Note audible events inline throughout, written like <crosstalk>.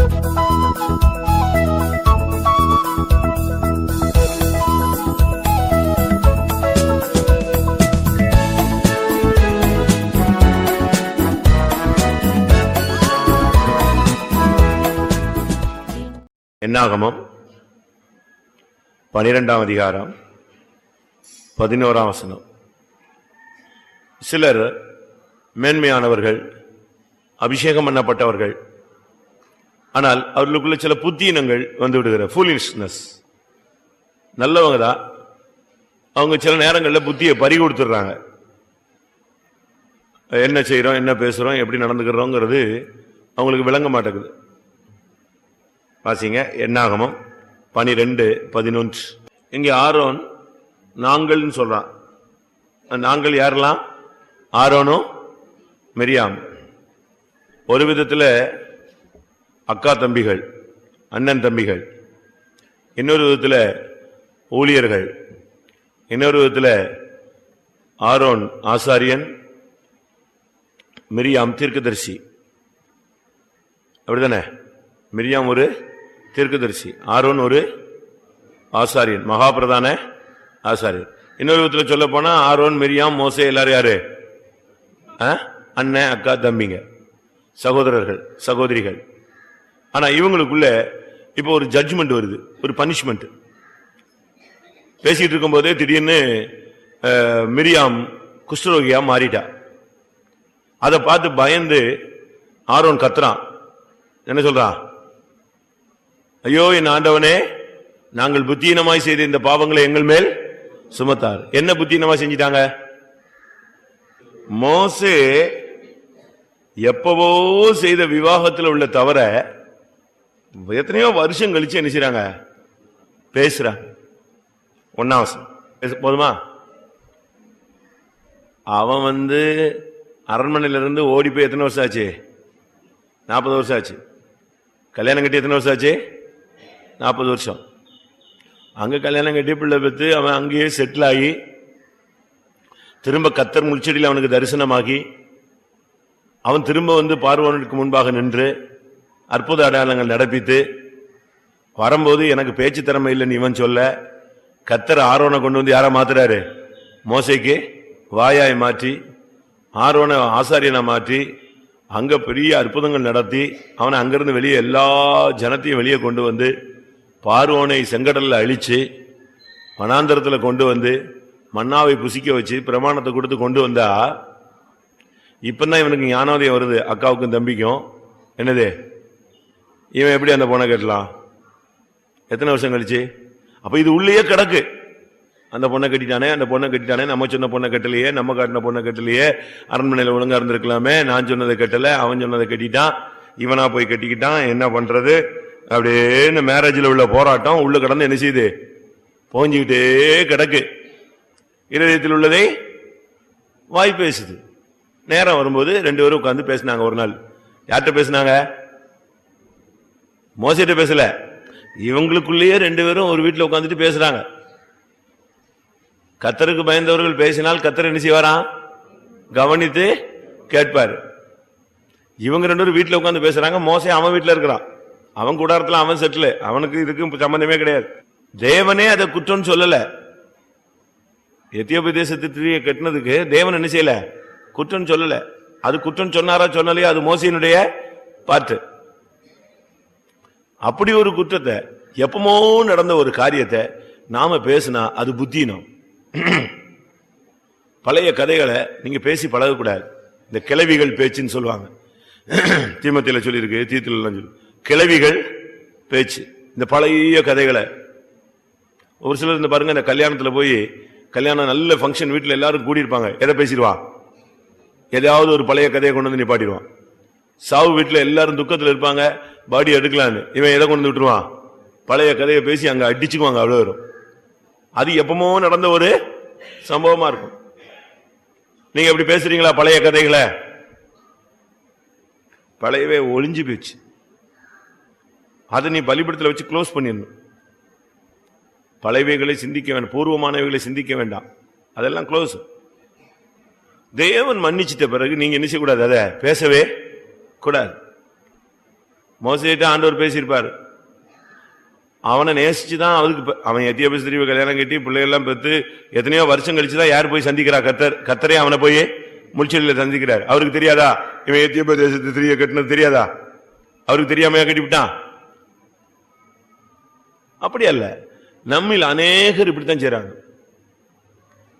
என்னாகமம்? பனிரெண்டாம் அதிகாரம் பதினோராம் வசனம். சிலர் மேன்மையானவர்கள் அபிஷேகம் பண்ணப்பட்டவர்கள் ஆனால் அவர்களுக்குள்ள சில புத்தீனங்கள் வந்து விடுகிற. ஃபூலிஷ்னஸ் நல்லவங்க தான் அவங்க சில நேரங்களில் புத்தியை பறி கொடுத்துடுறாங்க. என்ன செய்கிறோம் என்ன பேசுகிறோம் எப்படி நடந்துக்கிறோங்கிறது அவங்களுக்கு விளங்க மாட்டேங்குது. வாசிங்க. என்னாகமம் பனிரெண்டு பதினொன்று. இங்கே ஆரோன் நாங்கள்னு சொல்கிறான் நாங்கள் யாரெல்லாம்? ஆரோனும் மெரியாம். ஒரு விதத்தில் அக்கா தம்பிகள் அண்ணன் தம்பிகள் இன்னொரு விதத்தில் ஊழியர்கள் இன்னொரு விதத்தில் ஆரோன் ஆசாரியன் மிரியாம் தீர்க்கதரிசி. அப்படிதானே மிரியாம் ஒரு தீர்க்கதரிசி ஆரோன் ஒரு ஆசாரியன் மகாபிரதான ஆசாரியன். இன்னொரு விதத்தில் சொல்ல போனா ஆரோன் மிரியாம் மோசே எல்லாரும் யாரு? ஆ? அண்ணன் அக்கா தம்பிங்க சகோதரர்கள் சகோதரிகள். ஆனா இவங்களுக்குள்ள இப்போ ஒரு ஜட்ஜ்மெண்ட் வருது ஒரு பனிஷ்மெண்ட் பேசிட்டு இருக்கும்போதே திடீர்னு மிரியாம் குஷ்டரோகியா மாறிட்டா. அதை பார்த்து பயந்து ஆரோன் கத்துறான். என்ன சொல்றான் ஐயோ என் ஆண்டவனே நாங்கள் புத்தீனமாய் செய்த இந்த பாவங்களை எங்கள் மேல் சுமத்தார். என்ன புத்தீனமாய் செஞ்சிட்டாங்க? மோசே எப்பவோ செய்த விவாகத்தில் உள்ள தவறை எத்தனையோ வருஷம் கழிச்சு என்ன செய்யறாங்க பேசுறாங்க ஒன்னாவசம் பேச போதுமா? அவன் வந்து அரண்மனையிலிருந்து ஓடி போய் எத்தனை வருஷம் ஆச்சு? நாற்பது வருஷம் ஆச்சு. கல்யாணம் கட்டி எத்தனை வருஷம் ஆச்சு? நாற்பது வருஷம். அங்கே கல்யாணம் கட்டி பிள்ளை பெற்று அவன் அங்கேயே செட்டில் ஆகி திரும்ப கத்தர் முள்செடியில் அவனுக்கு தரிசனமாகி அவன் திரும்ப வந்து பார்வனுக்கு முன்பாக நின்று அற்புத அடையாளங்கள் நடப்பித்து வரும்போது எனக்கு பேச்சு திறமை இல்லைன்னு இவன் சொல்ல கத்தர் ஆர்வனை கொண்டு வந்து யாரை மாத்துறாரு? மோசைக்கு வாயாய் மாற்றி ஆரோனை ஆசாரியனை மாற்றி அங்க பெரிய அற்புதங்கள் நடத்தி அவனை அங்கிருந்து வெளியே எல்லா ஜனத்தையும் வெளியே கொண்டு வந்து பார்வோனை செங்கடலில் அழிச்சு வனாந்தரத்துல கொண்டு வந்து மன்னாவை புசிக்க வச்சு பிரமாணத்தை கொடுத்து கொண்டு வந்தா இப்பதான் இவனுக்கு ஞானோதயம் வருது அக்காவுக்கும் தம்பிக்கும். என்னது? இவன் எப்படி அந்த பொண்ணை கட்டலாம்? எத்தனை வருஷம் கழிச்சு? அப்ப இது உள்ளேயே கிடக்கு. அந்த பொண்ணை கட்டிட்டானே அந்த பொண்ணை கட்டிட்டானே நம்ம சொன்ன பொண்ணை கட்டலையே நம்ம காட்டின பொண்ணை கட்டலையே அரண்மனையில் ஒழுங்கா இருந்திருக்கலாமே நான் சொன்னதை கட்டலை அவன் சொன்னதை கட்டிட்டான் இவனா போய் கட்டிக்கிட்டான் என்ன பண்றது? அப்படின்னு மேரேஜில் உள்ள போராட்டம் உள்ள கடந்து என்ன செய்யுது? போஞ்சுக்கிட்டே கிடக்கு. இருதயத்தில் உள்ளதை வாய் பேசுது. நேரம் வரும்போது ரெண்டு பேரும் உட்காந்து பேசினாங்க ஒரு நாள். யார்கிட்ட பேசினாங்க? மோசிட்ட பேசல. இவங்களுக்குள்ளேயே ரெண்டு பேரும் ஒரு வீட்டில் உட்காந்துட்டு பேசுறாங்க. கத்தருக்கு பயந்தவர்கள் பேசினால் கத்தர் என்ன செய்வாராம் கவனித்து கேட்பாரு. இவங்க ரெண்டு பேரும் வீட்டில் உட்காந்து பேசுறாங்க. மோசே அவன் வீட்டில் இருக்கிறான். அவன் கூடாரத்தில் அவன் செட்டில் அவனுக்கு இதுக்கும் சம்பந்தமே கிடையாது. தேவனே அதை குற்றம் சொல்லல. எத்தியோப்பிய தேசத்து கட்டினதுக்கு தேவன் என்ன செய்யல? குற்றம் சொல்லல. அது குற்றம் சொன்னாரா சொன்னாலே அது மோசையினுடைய பாட்டு. அப்படி ஒரு குற்றத்தை எப்பமோ நடந்த ஒரு காரியத்தை நாம பேசினா அது புத்தினம் பழைய கதைகளை நீங்க பேசி பழகக்கூடாது. இந்த கிளவிகள் பேச்சுன்னு சொல்லுவாங்க. தீமத்தில சொல்லியிருக்கு தீத்துல சொல்லி. கிளவிகள் பேச்சு. இந்த பழைய கதைகளை. ஒரு சிலர் இந்த பாருங்க இந்த கல்யாணத்துல போய் கல்யாணம் நல்ல ஃபங்க்ஷன் வீட்டில் எல்லாரும் கூடியிருப்பாங்க. எதை பேசிடுவா? எதாவது ஒரு பழைய கதையை கொண்டு வந்து நிப்பாட்டிடுவான் சாவு வீட்டில் எல்லாரும் துக்கத்தில் இருப்பாங்க. பாடி எடுக்கலான்னு. இவன் எதை கொண்டு விட்டுருவான்? பழைய கதையை பேசி அங்க அடிச்சுக்குவாங்க அவ்வளோ வரும் அது எப்பமோ நடந்த ஒரு சம்பவமா இருக்கும். நீங்க எப்படி பேசுறீங்களா பழைய கதைகளை? பழையவே ஒளிஞ்சு போச்சு அதை நீ பலிபடத்தில் வச்சு க்ளோஸ் பண்ணிடணும். பழையவைகளை சிந்திக்க வேண்டாம் பூர்வமானவைகளை சிந்திக்க வேண்டாம். அதெல்லாம் க்ளோஸ் தேவன் மன்னிச்சிட்ட பிறகு நீங்க என்ன செய்யக்கூடாது? அதை பேசவே கூடாது. மோசிட்ட ஆண்டவர் பேசியிருப்பார். அவனை நேசிச்சு தான் அவருக்கு அவன் எத்தியோப்பிய ஸ்திரீவை கல்யாணம் கட்டி பிள்ளைகள்லாம் பெற்று எத்தனையோ வருஷம் கழிச்சு தான் யார் போய் சந்திக்கிறா? கத்தர் கத்தரே அவனை போய் முள்செடியில சந்திக்கிறார். அவருக்கு தெரியாதா? இவன் எத்தியோப்பிய தேசத்து ஸ்திரீயை கட்டினது தெரியாதா? அவருக்கு தெரியாமையா கட்டிவிட்டான் அப்படி அல்ல. நம்மில் அநேகர் இப்படித்தான் செய்றாங்க.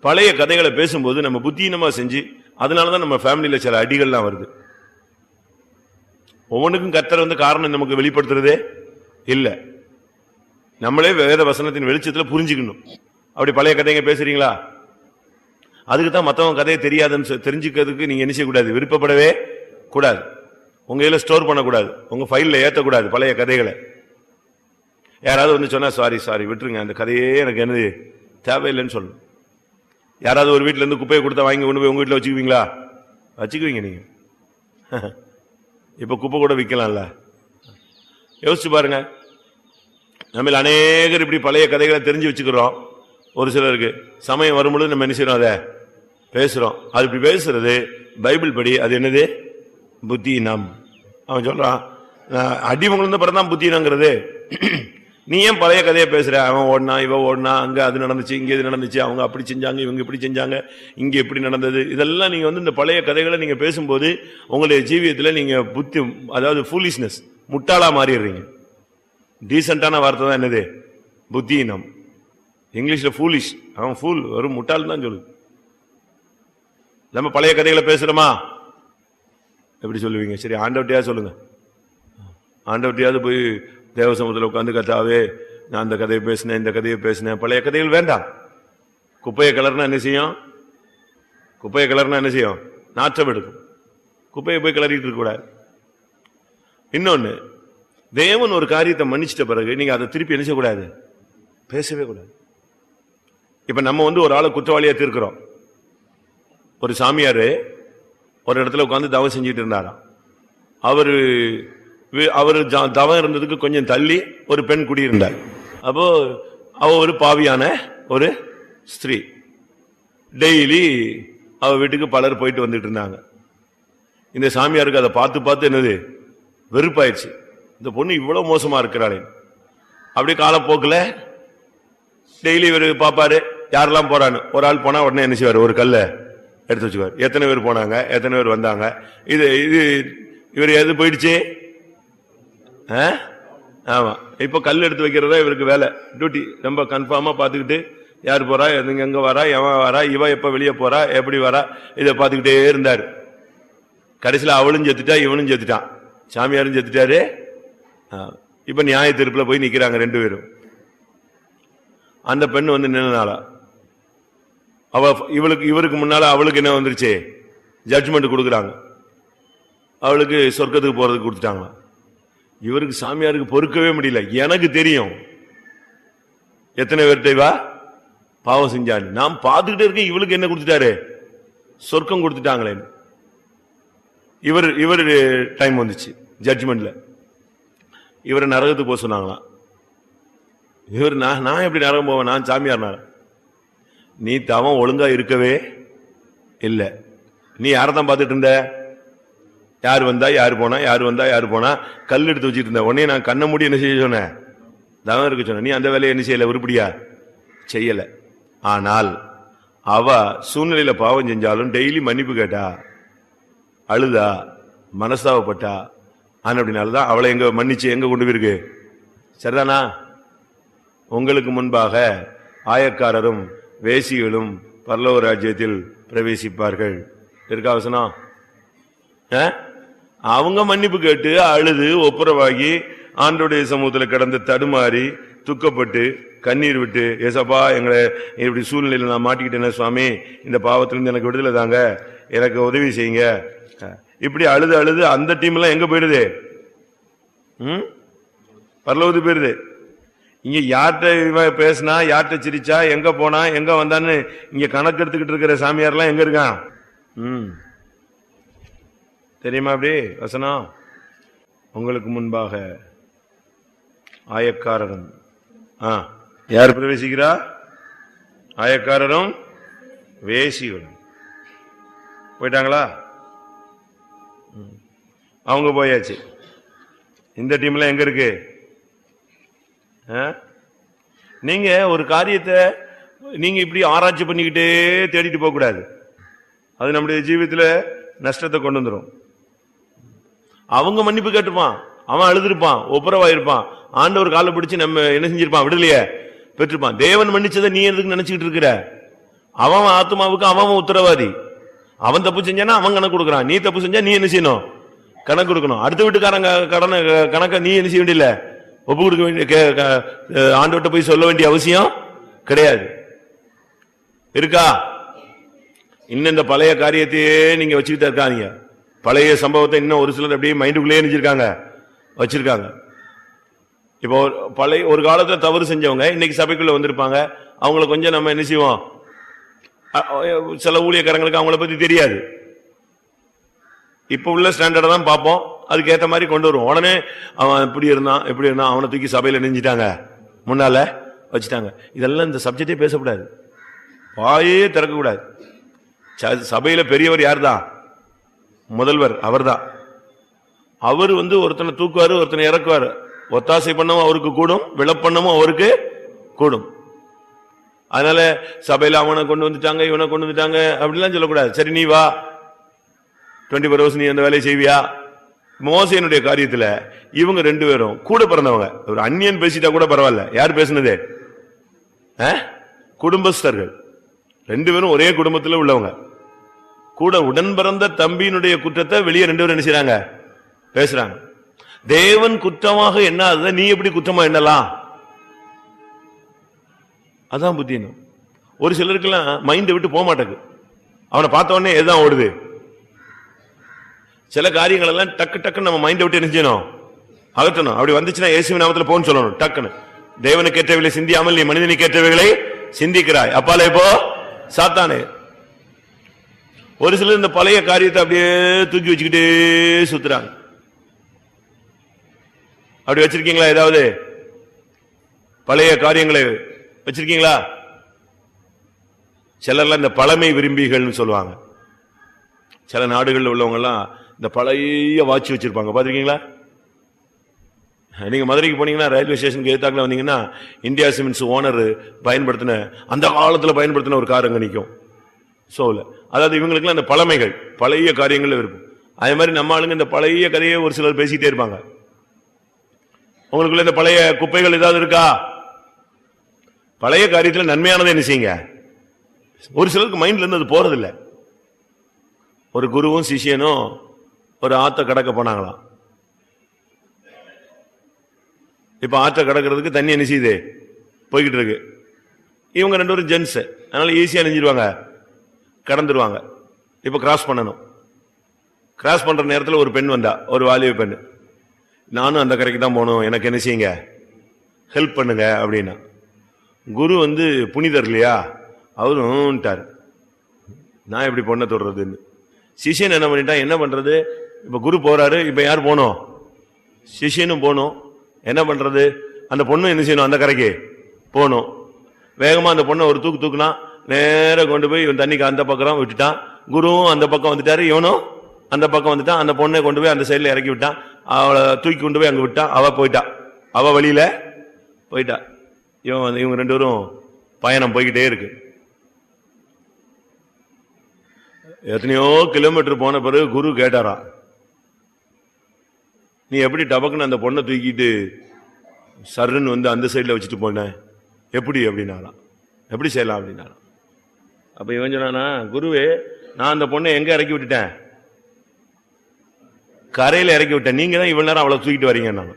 பழைய கதைகளை பேசும்போது நம்ம புத்தீனமா செஞ்சு அதனாலதான் நம்ம ஃபேமிலியில சில அடிகள்லாம் வருது. ஒவ்வொன்றுக்கும் கத்தர் வந்து காரணம் நமக்கு வெளிப்படுத்துறதே இல்லை. நம்மளே வேத வசனத்தின் வெளிச்சத்தில் புரிஞ்சுக்கணும். அப்படி பழைய கதைங்க பேசுறீங்களா? அதுக்கு தான் மற்றவங்க கதையை தெரியாதுன்னு தெரிஞ்சுக்கிறதுக்கு நீங்கள் என்ன செய்யக்கூடாது? விருப்பப்படவே கூடாது. உங்கள் இதில் ஸ்டோர் பண்ணக்கூடாது. உங்கள் ஃபைலில் ஏற்றக்கூடாது பழைய கதைகளை. யாராவது வந்து சொன்னால் சாரி சாரி விட்டுருங்க. அந்த கதையே எனக்கு என்னது? தேவையில்லைன்னு சொல்லணும். யாராவது ஒரு வீட்டிலேருந்து குப்பையை கொடுத்தா வாங்கி கொண்டு போய் உங்கள் வீட்டில் வச்சுக்குவீங்களா? வச்சுக்குவீங்க நீங்கள் <laughs> இப்ப குப்பை கூட விற்கலாம்ல யோசிச்சு பாருங்க. நம்ம அநேகர் இப்படி பழைய கதைகளை தெரிஞ்சு வச்சுக்கிறோம். ஒரு சிலருக்கு சமயம் வரும்பொழுது நம்ம என்ன செய்யறோம் அதை? பேசுறோம். அது இப்படி பேசுறது பைபிள் படி அது என்னது? புத்தீனம் அவன் சொல்றான் நான் அடிமங்களும் பிறந்தான் புத்தினங்கிறது நீ ஏன் பழைய கதையை பேசுற? அவன் ஓடினா இவன் ஓடினா அங்கே அது நடந்துச்சு இங்கே இது நடந்துச்சு அவங்க அப்படி செஞ்சாங்க இவங்க இப்படி செஞ்சாங்க இங்கே எப்படி நடந்தது. இதெல்லாம் நீங்கள் வந்து இந்த பழைய கதைகளை நீங்கள் பேசும்போது உங்களுடைய ஜீவியத்தில் நீங்கள் புத்தி அதாவது ஃபூலிஷ்னஸ் முட்டாளாக மாறிடுறீங்க. டீசெண்டான வார்த்தை தான் என்னது? புத்தியினம். இங்கிலீஷில் ஃபூலிஷ் அவன் ஃபூல் வெறும் முட்டாள் தான் சொல்லு நம்ம பழைய கதைகளை பேசுகிறோமா எப்படி சொல்லுவீங்க? சரி ஆண்டவட்டையா சொல்லுங்கள் ஆண்டவட்டையாவது போய் தேவசமத்தில் உட்காந்து கத்தாவே நான் அந்த கதையை பேசினேன் இந்த கதையை பேசினேன். பழைய கதைகள் வேண்டாம். குப்பையை கலர்னா என்ன செய்யும்? குப்பையை கலர்னா என்ன செய்யும்? நாற்றம் எடுக்கும். குப்பையை போய் கிளறிட்டு இருக்கக்கூடாது இன்னொன்று தேவன் ஒரு காரியத்தை மன்னிச்சிட்ட பிறகு நீங்கள் அதை திருப்பி என்ன செய்யக்கூடாது? பேசவே கூடாது. இப்போ நம்ம வந்து ஒரு ஆளை குற்றவாளியாக தீர்க்கிறோம். ஒரு சாமியார் ஒரு இடத்துல உட்காந்து தவம் செஞ்சுட்டு இருந்தாராம். அவர் அவர் தவம் இருந்ததுக்கு கொஞ்சம் தள்ளி ஒரு பெண் குடியிருந்தார். அப்போ அவ ஒரு பாவியான ஒரு ஸ்திரீ. டெய்லி அவ வீட்டுக்கு பலர் போயிட்டு வந்துட்டு இருந்தாங்க. இந்த சாமியாருக்கு அதை பார்த்து பார்த்து என்னது? வெறுப்பாயிடுச்சு. இந்த பொண்ணு இவ்வளவு மோசமா இருக்கிறாளே. அப்படியே காலப்போக்கில் டெய்லி இவர் பாப்பாரு யாரெல்லாம் போறான்னு. ஒரு ஆள் போனா உடனே என்ன செய்வார்? ஒரு கல்லை எடுத்து வச்சுக்குவார். எத்தனை பேர் போனாங்க? எத்தனை பேர் வந்தாங்க? இது இது இவர் எது போயிடுச்சு? ஆமா. இப்போ கல் எடுத்து வைக்கிறதா இவருக்கு வேலை. டியூட்டி ரொம்ப கன்ஃபார்மா பாத்துக்கிட்டு யார் போறா எதுங்க எங்க வரா எவன் வரா இவ எப்ப வெளியே போறா எப்படி வரா இதை பாத்துக்கிட்டே இருந்தாரு. கடைசியில் அவளும் செத்துட்டா இவனும் செத்துட்டான். சாமியாரும் செத்துட்டாரு. ஆ. இப்ப நியாய தீர்ப்புல போய் நிக்கிறாங்க ரெண்டு பேரும். அந்த பெண் வந்து நின்னாளா அவ இவளுக்கு இவருக்கு முன்னால அவளுக்கு என்ன வந்துருச்சு? ஜட்ஜ்மெண்ட் கொடுக்குறாங்க. அவளுக்கு சொர்க்கத்துக்கு போறதுக்கு கொடுத்துட்டாங்களா இவருக்கு சாமியாருக்கு பொறுக்கவே முடியல. எனக்கு தெரியும். எத்தனை பேர்கிட்ட வா பாவம் செஞ்சான்னு நான் பார்த்துக்கிட்டே இருக்கேன் இவளுக்கு என்ன கொடுத்துட்டாரு? சொர்க்கம் கொடுத்துட்டாங்களே. இவர் இவர் டைம் வந்துச்சு ஜட்ஜ்மெண்ட்ல இவரை நரகத்துக்கு போக சொன்னாங்களாம். இவர் நான் நான் எப்படி நரகம் போவேன்? நான் சாமியார் நீ தவம் ஒழுங்கா இருக்கவே இல்லை. நீ யாரை தான் பார்த்துட்டு இருந்த? யார் வந்தா யார் போனா யார் வந்தா யார் போனா கல் எடுத்து வச்சுட்டு இருந்த உடனே நான் கண்ண மூடி என்ன செய்ய சொன்னேன்? தவம் இருக்க சொன்ன நீ அந்த வேலையை என்ன செய்யல? உருப்படியா? செய்யல. ஆனால் அவ சூழ்நிலையில பாவம் செஞ்சாலும் டெய்லி மன்னிப்பு கேட்டா அழுதா மனஸ்தாவப்பட்டா ஆனா அப்படின்னால்தான் அவளை எங்க மன்னிச்சு எங்க கொண்டு போயிருக்கு? சரிதானா? உங்களுக்கு முன்பாக ஆயக்காரரும் வேசிகளும் பரலோக ராஜ்யத்தில் பிரவேசிப்பார்கள். இருக்காவசனம் ஆ? அவங்க மன்னிப்பு கேட்டு அழுது ஒப்புரவாகி ஆண்டோடைய சமூகத்துல கிடந்து தடுமாறி துக்கப்பட்டு கண்ணீர் விட்டு ஏசப்பா எங்களை இப்படி சூழ்நிலையில் நான் மாட்டிக்கிட்டேனே சுவாமி இந்த பாவத்திலிருந்து எனக்கு விடுதலை தாங்க எனக்கு உதவி செய்யுங்க. இப்படி அழுது அழுது அந்த டீம் எல்லாம் எங்க போயிடுது? ம்? பரலோகத்து போயிடுது. இங்க யார்கிட்ட பேசினா யார்கிட்ட சிரிச்சா எங்க போனா எங்க வந்தான்னு இங்க கணக்கு எடுத்துக்கிட்டு இருக்கிற சாமியார்லாம் எங்க இருக்கான்? ம். தெரியுமா அப்படி வசனம் உங்களுக்கு முன்பாக ஆயக்காரரும் ஆ யார் பிரவேசிக்கிறா? ஆயக்காரரும் வேசிகளும். போயிட்டாங்களா? ம். அவங்க போயாச்சு. இந்த டீம்ல எங்க இருக்கு? ஆ? நீங்க ஒரு காரியத்தை நீங்க இப்படி ஆராய்ச்சி பண்ணிக்கிட்டே தேடிட்டு போக கூடாது அது நம்முடைய ஜீவிதத்துல நஷ்டத்தை கொண்டு வந்துடும் அவங்க மன்னிப்பு கேட்டுப்பான். அவன் அழுதுருப்பான். ஒப்புரவாயிருப்பான். ஆண்டவர் காலை பிடிச்சு நம்ம என்ன செஞ்சிருப்பான்? விடலையே பெற்றிருப்பான். தேவன் மன்னிச்சதை நீ எதுக்கு நினைச்சுக்கிட்டு இருக்கிற? அவன் ஆத்மாவுக்கு அவன் உத்தரவாதி. அவன் தப்பு செஞ்சானா அவன் கணக்கு கொடுக்குறான். நீ தப்பு செஞ்சா நீ என்ன செய்யணும்? கணக்கு கொடுக்கணும். அடுத்த வீட்டுக்காரங்க கடனை கணக்கை நீ என்ன செய்ய வேண்டியல ஒப்பு கொடுக்க வேண்டிய கே- க- போய் சொல்ல வேண்டிய அவசியம் கிடையாது. இருக்கா? இன்னும் இந்த பழைய காரியத்தையே நீங்க வச்சுக்கிட்டு இருக்காங்க பழைய சம்பவத்தை இன்னும் ஒரு சிலர் அப்படியே மைண்டுக்குள்ளேயே நினைச்சிருக்காங்க. வச்சிருக்காங்க. இப்போ பழைய ஒரு காலத்தில் தவறு செஞ்சவங்க இன்னைக்கு சபைக்குள்ள வந்திருப்பாங்க. அவங்கள கொஞ்சம் நம்ம என்ன செய்வோம்? சில ஊழியக்காரங்களுக்கு அவங்கள பத்தி தெரியாது. இப்ப உள்ள ஸ்டாண்டர்டை தான் பார்ப்போம். அதுக்கேற்ற மாதிரி கொண்டு வருவோம். உடனே அவன் இப்படி இருந்தான் எப்படி இருந்தான் அவனை தூக்கி சபையில நெஞ்சிட்டாங்க. முன்னால வச்சுட்டாங்க. இதெல்லாம் இந்த சப்ஜெக்டே பேசக்கூடாது. வாயே திறக்கக்கூடாது. ச- சபையில பெரியவர் யார்தான்? முதல்வர் அவர்தான். அவர் வந்து ஒருத்தனை தூக்குவாரு ஒருத்தனை இறக்குவாரு. ஒத்தாசை பண்ணவும் அவருக்கு கூடும் விளப்பண்ணமும் அவருக்கு கூடும். அதனால சபையில் அவனை கொண்டு வந்துட்டாங்க இவனை கொண்டு வந்துட்டாங்க அப்படிலாம் சொல்லக்கூடாது. சரி நீ வா. டுவெண்ட்டி ஃபோர் ஹவர்ஸ் நீ அந்த வேலையை செய்வியா? மோசையனுடைய காரியத்தில் இவங்க ரெண்டு பேரும் கூட பிறந்தவங்க. ஒரு அந்நியன் பேசிட்டா கூட பரவாயில்ல. யார் பேசுனது? ஆ? குடும்பஸ்தர்கள். ரெண்டு பேரும் ஒரே குடும்பத்தில் உள்ளவங்க. கூட உடன் பிறந்த தம்பியினுடைய குற்றத்தை வெளியே ரெண்டு பேரும் என்ன செய்றாங்க? பேசுறாங்க. தேவன் குற்றமாக எண்ணாததை நீ எப்படி குற்றமா எண்ணலாம்? அதான் புத்தியனும் ஒரு சிலருக்கெல்லாம் மைண்டை விட்டு போக மாட்டேங்குது. அவனை பார்த்த உடனே எதுதான் ஓடுது? சில காரியங்கள் எல்லாம் டக்கு டக்குன்னு நம்ம மைண்டை விட்டு என்ன செய்யணும்? அகற்றணும். அப்படி வந்துச்சுன்னா இயேசுவின் நாமத்தில் போன்னு சொல்லணும். டக்குன்னு. தேவனுக்கு ஏற்றவைகளை சிந்தியாமல் நீ மனிதனுக்கு ஏற்றவைகளை சிந்திக்கிறாய். அப்பால இப்போ சாத்தானே. ஒரு சிலர் இந்த பழைய காரியத்தை அப்படியே தூக்கி வச்சுக்கிட்டே சுத்துறாங்க. அப்படி வச்சிருக்கீங்களா ஏதாவது? பழைய காரியங்களை வச்சிருக்கீங்களா? சிலர்லாம் இந்த பழமை விரும்பிகள்னு சொல்லுவாங்க. சில நாடுகளில் உள்ளவங்கெல்லாம் இந்த பழைய வாட்ச் வச்சிருப்பாங்க. பாத்திருக்கீங்களா நீங்க மதுரைக்கு போனீங்கன்னா ரயில்வே ஸ்டேஷனுக்கு எதிர்த்தாக்குல வந்தீங்கன்னா இந்தியா சிமெண்ட்ஸ் ஓனர் பயன்படுத்தின அந்த காலத்தில் பயன்படுத்தின ஒரு கார் அங்க சோல. அதாவது இவங்களுக்குலாம் அந்த பழமைகள் பழைய காரியங்கள் இருக்கும் அதே மாதிரி நம்ம ஆளுங்க இந்த பழைய கதையை ஒரு சிலர் பேசிக்கிட்டே இருப்பாங்க. உங்களுக்குள்ள இந்த பழைய குப்பைகள் ஏதாவது இருக்கா? பழைய காரியத்தில் நன்மையானதை என்ன செய்யுங்க? ஒரு சிலருக்கு மைண்ட்ல இருந்து அது போறதில்ல. ஒரு குருவும் சிஷியனும் ஒரு ஆத்த கடக்க போனாங்களாம். இப்ப ஆற்ற கடக்கிறதுக்கு தண்ணி என்ன செய்யுது? போய்கிட்டு இருக்கு. இவங்க ரெண்டு பேரும் ஜென்ஸ் அதனால ஈஸியா நெஞ்சிருவாங்க. கடந்துருவாங்க. இப்போ கிராஸ் பண்ணணும். கிராஸ் பண்ணுற நேரத்தில் ஒரு பெண் வந்தா ஒரு வாலிப பெண் நானும் அந்த கரைக்கு தான் போகணும். எனக்கு என்ன செய்யுங்க? ஹெல்ப் பண்ணுங்க அப்படின்னா. குரு வந்து புனிதர் இல்லையா? அவரும்ட்டார் நான் எப்படி பொண்ணை தொடுறதுன்னு. சிஷியன் என்ன பண்ணிட்டான் என்ன பண்ணுறது இப்போ குரு போகிறாரு இப்போ யார் போனோம் சிஷியனும் போகணும். என்ன பண்ணுறது அந்த பொண்ணும் என்ன செய்யணும்? அந்த கரைக்கு போகணும். வேகமாக அந்த பொண்ணை ஒரு தூக்கு தூக்குனா நேரா கொண்டு போய் இவன் தண்ணிக்கு அந்த பக்கம் விட்டுட்டான். குருவும் அந்த பக்கம் வந்துட்டாரு இவனும் அந்த பக்கம் வந்துட்டான். அந்த பொண்ணை கொண்டு போய் அந்த சைடில் இறக்கி விட்டான். அவளை தூக்கி கொண்டு போய் அங்கே விட்டான் அவள் போயிட்டா. அவள் வழியில போயிட்டா. இவன் இவங்க ரெண்டு பேரும் பயணம் போய்கிட்டே இருக்கு. எத்தனையோ கிலோமீட்டர் போன பிறகு குரு கேட்டாரா நீ எப்படி டபக்குன்னு அந்த பொண்ணை தூக்கிட்டு சருன்னு வந்து அந்த சைடில் வச்சுட்டு போன? எப்படி? அப்படின்னாராம். எப்படி செய்யலாம்? அப்படின்னாராம். அப்ப இவன் சொன்னானா குருவே நான் அந்த பொண்ணை எங்க இறக்கி விட்டுட்டேன்? கரையில இறக்கி விட்டேன். நீங்க தான் இவ்வளவு நேரம் அவளை தூக்கிட்டு வரீங்க நான்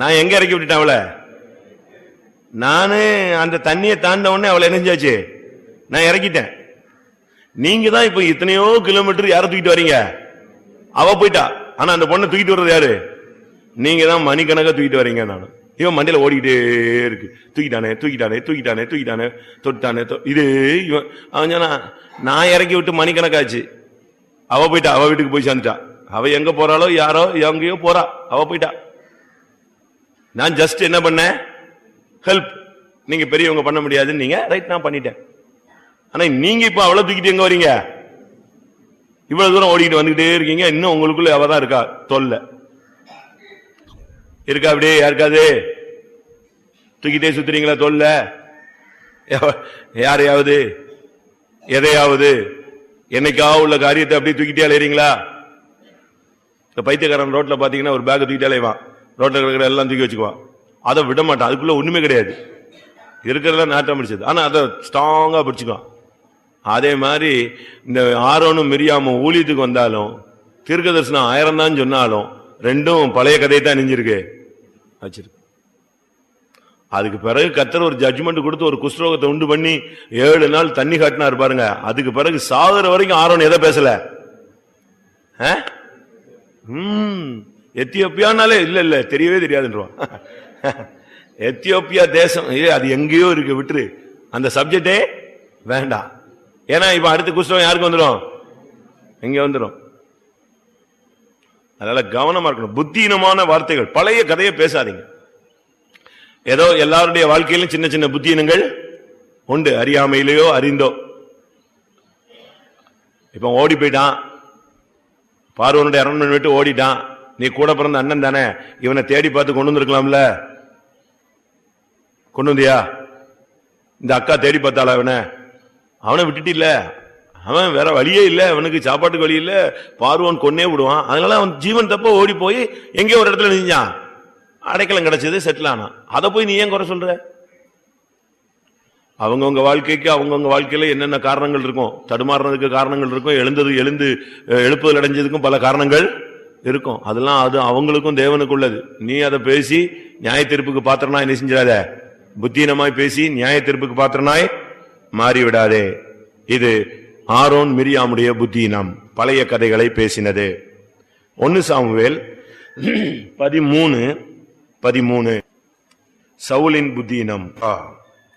நான் எங்க இறக்கி விட்டுட்டேன் அவளை? நானு அந்த தண்ணியை தாண்ட உடனே அவளை என்னஞ்சாச்சு நான் இறக்கிட்டேன். நீங்க தான் இப்ப இத்தனையோ கிலோமீட்டர் யார தூக்கிட்டு வரீங்க? அவ போயிட்டா. ஆனா அந்த பொண்ணை தூக்கிட்டு வர்றது யாரு? நீங்க தான் மணிக்கணக்கா தூக்கிட்டு வரீங்க நான் இவன் மண்டையில் ஓடிக்கிட்டே இருக்கு. தூக்கிட்டானே தூக்கிட்டானே தூக்கிட்டானே தூக்கிட்டானே தொட்டானே இது இவன் அவன் சொன்னா நான் இறக்கி விட்டு மணிக்கணக்காச்சு அவ போயிட்டா அவ வீட்டுக்கு போய் சேர்ந்துட்டா. அவ எங்க போறாளோ யாரோ எங்கேயோ போறா. அவ போயிட்டா. நான் ஜஸ்ட் என்ன பண்ணேன்? ஹெல்ப் நீங்க பெரியவங்க பண்ண முடியாதுன்னு நீங்க ரைட் நான் பண்ணிட்டேன். ஆனா நீங்க இப்ப அவ்வளோ தூக்கிட்டு எங்க வரீங்க? இவ்வளவு தூரம் ஓடிக்கிட்டு வந்துகிட்டே இருக்கீங்க. இன்னும் உங்களுக்குள்ள அவள் தான் இருக்கா. தொல்லை. இருக்கா அப்படியே யாருக்காது தூக்கிட்டே சுத்துறீங்களா தொல்ல? யாரையாவது? எதையாவது? என்னைக்காவது உள்ள காரியத்தை அப்படியே தூக்கிட்டே அலையறீங்களா? இந்த பைத்தியக்காரன் ரோட்ல பாத்தீங்கன்னா ஒரு பேக் தூக்கிட்டே அலைவான். ரோட்ல இருக்கிற எல்லாம் தூக்கி வச்சுக்குவான். அதை விட மாட்டான். அதுக்குள்ள ஒண்ணுமே கிடையாது. இருக்கிறதெல்லாம் நாட்டம் பிடிச்சது ஆனா அதை ஸ்ட்ராங்கா பிடிச்சுக்குவான். அதே மாதிரி இந்த ஆரோனும் மிரியாமும் ஊழியத்துக்கு வந்தாலும் தீர்க்க தரிசனம் ஆயிரம் தான் சொன்னாலும் ரெண்டும் பழைய கதையை தான் நெஞ்சிருக்கு வச்சிருக்கு. அதுக்கு பிறகு கத்தர் ஒரு ஜட்ஜ்மெண்ட் கொடுத்து ஒரு குஷ்ரோகத்தை உண்டு பண்ணி ஏழு நாள் தண்ணி காட்டினார் பாருங்க. அதுக்கு பிறகு சாகுற வரைக்கும் ஆரோன் எதை பேசல? ஆ? ம், எத்தியோப்பியானாலே இல்ல இல்ல தெரியவே தெரியாதுன்றான் எத்தியோப்பியா தேசம் அது எங்கேயோ இருக்கு விட்டுரு. அந்த சப்ஜெக்டே வேண்டாம். ஏன்னா இப்ப அடுத்த குஷ்டம் யாருக்கு வந்துடும் இங்க வந்துடும் அதனால கவனமா இருக்கணும். புத்தீனமான வார்த்தைகள். பழைய கதையை பேசாதீங்க. ஏதோ எல்லாருடைய வாழ்க்கையிலும் சின்ன சின்ன புத்தீனங்கள் உண்டு. அறியாமையிலேயோ அறிந்தோ. இப்ப ஓடி போயிட்டான். பார்வனுடைய அரண்மனை விட்டு ஓடிட்டான். நீ கூட பிறந்த அண்ணன் தானே. இவனை தேடி பார்த்து கொண்டு வந்திருக்கலாம்ல. கொண்டு வந்தியா? இந்த அக்கா தேடி பார்த்தாளா அவனை அவனை விட்டுட்டு இல்ல அவன் வேற வழியே இல்லை அவனுக்கு சாப்பாட்டுக்கு வழி இல்லை பார்வன் கொன்னே விடுவான். அதனால அவன் ஜீவன் தப்ப ஓடி போய் எங்கேயோ ஒரு இடத்துல நினைஞ்சான் அடைக்கலம் கிடைச்சது செட்டில் ஆனான். அதை போய் நீ ஏன் குறை சொல்ற? அவங்கவுங்க வாழ்க்கைக்கு அவங்கவுங்க வாழ்க்கையில் என்னென்ன காரணங்கள் இருக்கும் தடுமாறுறதுக்கு காரணங்கள் இருக்கும் எழுந்தது எழுந்து எழுப்புதல் அடைஞ்சதுக்கும் பல காரணங்கள் இருக்கும். அதெல்லாம் அது அவங்களுக்கும் தேவனுக்கு உள்ளது. நீ அதை பேசி நியாய தீர்ப்புக்கு பாத்திரனாய் என்ன செஞ்சிடாத? புத்தீனமாய் பேசி நியாய தீர்ப்புக்கு பாத்திரனாய் மாறிவிடாதே. இது ஆரோன் மிரியாமுடைய புத்தியினம் பழைய கதைகளை பேசினது. ஒன்னு சாமுவேல் பதிமூணு பதிமூணு. சவுலின் புத்தீனம்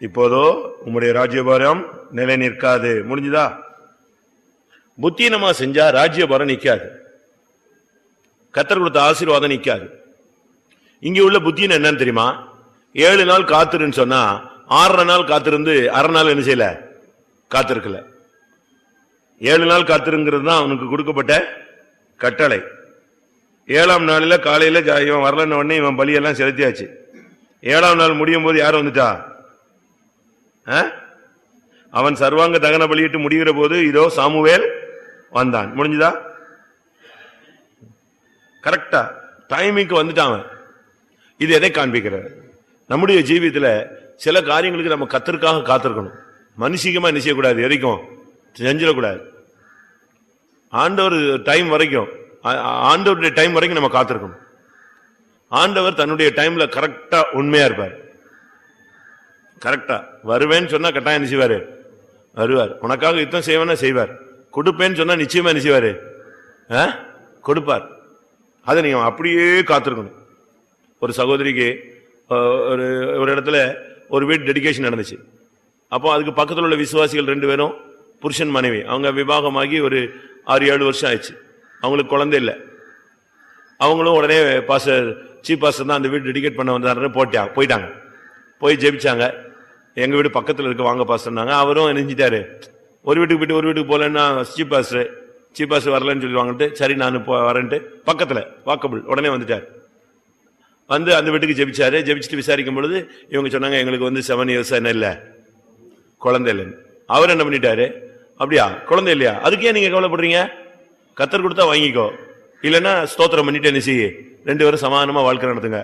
இப்போதோ உம்முடைய ராஜ்யபாரம் நிலை நிற்காது. முடிஞ்சுதா? புத்தீனமா செஞ்சா ராஜ்யபாரம் நிற்காது. கத்தர் கொடுத்த ஆசீர்வாதம் நிற்காது. இங்க உள்ள புத்தீனம் என்னன்னு தெரியுமா? ஏழு நாள் காத்துருன்னு சொன்னா ஆறரை நாள் காத்திருந்து அரை நாள் என்ன செய்யல? காத்திருக்கல. ஏழு நாள் காத்திருங்கிறது தான் அவனுக்கு கொடுக்கப்பட்ட கட்டளை. ஏழாம் நாளில் காலையில் இவன் வரலன்ன உடனே இவன் பலியெல்லாம் செலுத்தியாச்சு. ஏழாம் நாள் முடியும் போது யார் வந்துட்டா? ஆ? அவன் சர்வாங்க தகன பலியிட்டு முடிகிற போது இதோ சாமுவேல் வந்தான். முடிஞ்சுதா? கரெக்டா டைமிங்க்கு வந்துட்டான் அவன். இது எதை காண்பிக்கிறது? நம்முடைய ஜீவியத்துல சில காரியங்களுக்கு நம்ம கத்திற்காக காத்திருக்கணும். மனுஷிகமா என்ன செய்யக்கூடாது? எதைக்கும் செஞ்சிடக்கூடாது. ஆண்டவர் டைம் வரைக்கும் ஆண்டவருடைய டைம் வரைக்கும் நம்ம காத்திருக்கணும் ஆண்டவர் தன்னுடைய டைம்ல கரெக்டா உண்மையா இருப்பார். கரெக்டா வருவேன்னு சொன்னா கட்டாயம் என்ன செய்வாரு? வருவார். உனக்காக யுத்தம் செய்வேன்னா செய்வார். கொடுப்பேன்னு சொன்னா நிச்சயமா என்ன ஆ? கொடுப்பார். அதை நீங்க அப்படியே காத்திருக்கணும். ஒரு சகோதரிக்கு ஒரு ஒரு இடத்துல ஒரு வீட்டு டெடிகேஷன் நடந்துச்சு. அப்போ அதுக்கு பக்கத்தில் உள்ள விசுவாசிகள் ரெண்டு பேரும் புருஷன் மனைவி. அவங்க விவாகமாகி ஒரு ஆறு ஏழு வருஷம் ஆயிடுச்சு. அவங்களுக்கு குழந்தை இல்லை. அவங்களும் உடனே பாஸ்டர் சீப் பாஸ்டர் தான் அந்த வீடு டெடிகேட் பண்ண வந்தாருன்னு போட்டாங்க போயிட்டாங்க. போய் ஜெபிச்சாங்க. எங்கள் வீடு பக்கத்தில் இருக்க வாங்க பாஸ்டர்னாங்க அவரும் நெஞ்சிட்டாரு ஒரு வீட்டுக்கு போயிட்டு ஒரு வீட்டுக்கு போகலன்னா சீப் பாஸ்டர் சீப் பாஸ்டர் வரலன்னு சொல்லி வாங்கிட்டு சரி நான் இப்போ வரேன்ட்டு பக்கத்தில் வாக்கபிள் உடனே வந்துட்டார். வந்து அந்த வீட்டுக்கு ஜெபிச்சாரு. ஜெபிச்சுட்டு விசாரிக்கும் பொழுது இவங்க சொன்னாங்க எங்களுக்கு வந்து செவன் இயர்ஸ் என்ன இல்லை குழந்தை இல்லைன்னு. அவர் என்ன பண்ணிட்டாரு? அப்படியா? குழந்தை இல்லையா? அதுக்கு ஏன் நீங்க கவலைப்படுறீங்க? கத்தர் கொடுத்தா வாங்கிக்கோ. இல்லைன்னா ஸ்தோத்திரம் பண்ணிட்டு என்ன செய்ய ரெண்டு பேரும் சமாதானமா வாழ்க்கை நடத்துங்க.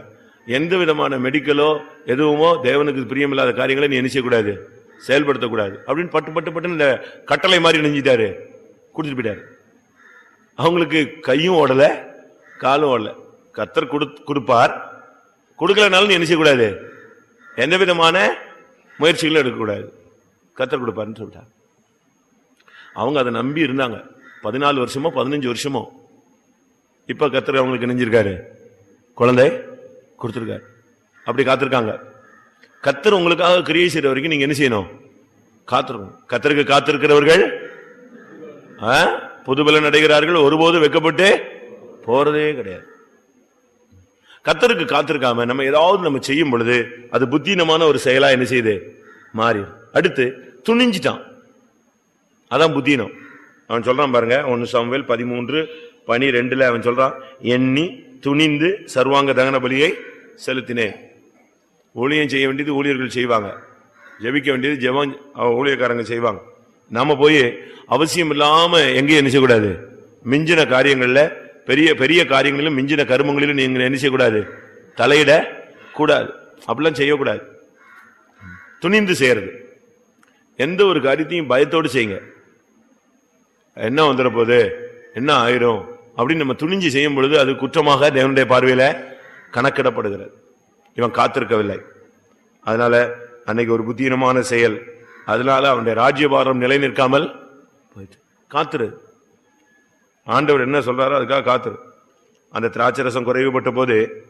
எந்த விதமான மெடிக்கலோ எதுவுமோ தேவனுக்கு பிரியமில்லாத காரியங்களை நீ என்ன செய்யக்கூடாது செயல்படுத்தக்கூடாது. அப்படின்னு பட்டு பட்டு பட்டு இந்த கட்டளை மாதிரி நெஞ்சிட்டாரு. கொடுத்துட்டு போயிட்டாரு. அவங்களுக்கு கையும் ஓடல காலும் ஓடல. கத்தர் கொடுப்பார். கொடுக்கலனாலும் நீ என்ன செய்யக்கூடாது எந்த விதமான முயற்சிகளும் எடுக்கக்கூடாது. கத்தர் கொடுப்பாருன்னு சொல்லிட்டார். அவங்க அதை நம்பி இருந்தாங்க. பதினாலு வருஷமோ பதினஞ்சு வருஷமோ. இப்போ கத்துற அவங்களுக்கு இணைஞ்சிருக்காரு. குழந்தை கொடுத்துருக்காரு. அப்படி காத்திருக்காங்க. கத்தர் உங்களுக்காக கிரியை செய்கிற வரைக்கும் நீங்கள் என்ன செய்யணும்? காத்திருக்கணும். கத்தருக்கு காத்திருக்கிறவர்கள் ஆ? புதுபலன் அடைகிறார்கள். ஒருபோதும் வெக்கப்பட்டு போறதே கிடையாது. கத்தருக்கு காத்திருக்காம நம்ம ஏதாவது நம்ம செய்யும் பொழுது அது புத்தீனமான ஒரு செயலா என்ன செய்யுது? மாறி அடுத்து துணிஞ்சிட்டான். அதான் புத்தினம். அவன் சொல்றான் பாருங்க ஒன்னு சமவேல் பதிமூன்று பனிரெண்டுல அவன் சொல்றான் எண்ணி துணிந்து சர்வாங்க தகன பலியை செலுத்தினேன். ஊழியம் செய்ய வேண்டியது ஊழியர்கள் செய்வாங்க. ஜெபிக்க வேண்டியது ஜெபம் ஊழியக்காரங்க செய்வாங்க. நாம போய் அவசியம் இல்லாம எங்கேயும் என்ன செய்யக்கூடாது. மிஞ்சின காரியங்கள்ல பெரிய பெரிய காரியங்களிலும் மிஞ்சின கருமங்களிலும் நீங்க என்ன செய்யக்கூடாது. தலையிட கூடாது. அப்படிலாம் செய்யக்கூடாது. துணிந்து செய்யறது. எந்த ஒரு காரியத்தையும் பயத்தோடு செய்யுங்க. என்ன வந்துட போகுது என்ன ஆயிரும்? அப்படின்னு நம்ம துணிஞ்சு செய்யும் பொழுது அது குற்றமாக தேவனுடைய பார்வையில கணக்கிடப்படுகிறது. இவன் காத்திருக்கவில்லை. அதனால அன்னைக்கு ஒரு புத்தீனமான செயல். அதனால அவனுடைய ராஜ்யபாரம் நிலை நிற்காமல் போயிட்டு காத்துரு. ஆண்டவர் என்ன சொல்றாரோ அதுக்காக காத்துரு. அந்த திராட்சரசம் குறைவுபட்ட போது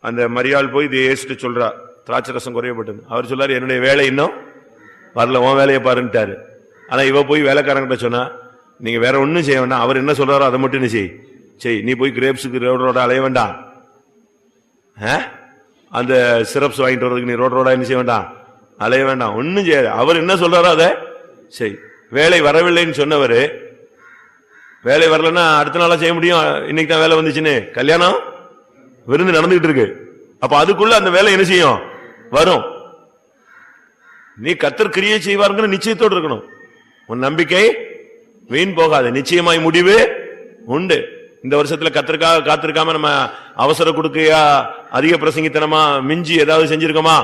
அந்த மரியாள் போய் இதை ஏசிட்டு சொல்றா. திராட்சரசம் குறைவுபட்டது. அவர் சொல்றாரு என்னுடைய வேலை இன்னும் வரல உன் வேலையை பாருன்ட்டாரு. ஆனால் இவ போய் வேலைக்காரங்கிட்ட சொன்னா நீங்கள் வேற ஒன்றும் செய்ய வேண்டாம். அவர் என்ன சொல்கிறாரோ அதை மட்டும் நீ செய். செய் நீ போய் கிரேப்ஸுக்கு ரோட் ரோட அலைய வேண்டாம். ஆ? அந்த சிரப்ஸ் வாங்கிட்டு வர்றதுக்கு நீ ரோட என்ன செய்ய வேண்டாம்? அலைய வேண்டாம். ஒன்றும் செய்யாது. அவர் என்ன சொல்கிறாரோ அதை செய். வேலை வரவில்லைன்னு சொன்னவர் வேலை வரலன்னா அடுத்த நாளாக செய்ய முடியும். இன்னைக்கு தான் வேலை வந்துச்சுன்னு. கல்யாணம்? விருந்து நடந்துகிட்டு இருக்கு. அப்போ அதுக்குள்ள அந்த வேலை என்ன செய்யும்? வரும். நீ கத்தர் கிரியை செய்வாருங்கிற நிச்சயத்தோடு இருக்கணும். உன் நம்பிக்கை வீண் போகாது. நிச்சயமாய் முடிவு உண்டு. இந்த வருஷத்துல கத்திருக்காக காத்திருக்காம நம்ம அவசர கொடுக்கையா அதிக பிரசங்கித்தனமா மிஞ்சி ஏதாவது செஞ்சிருக்கோமா?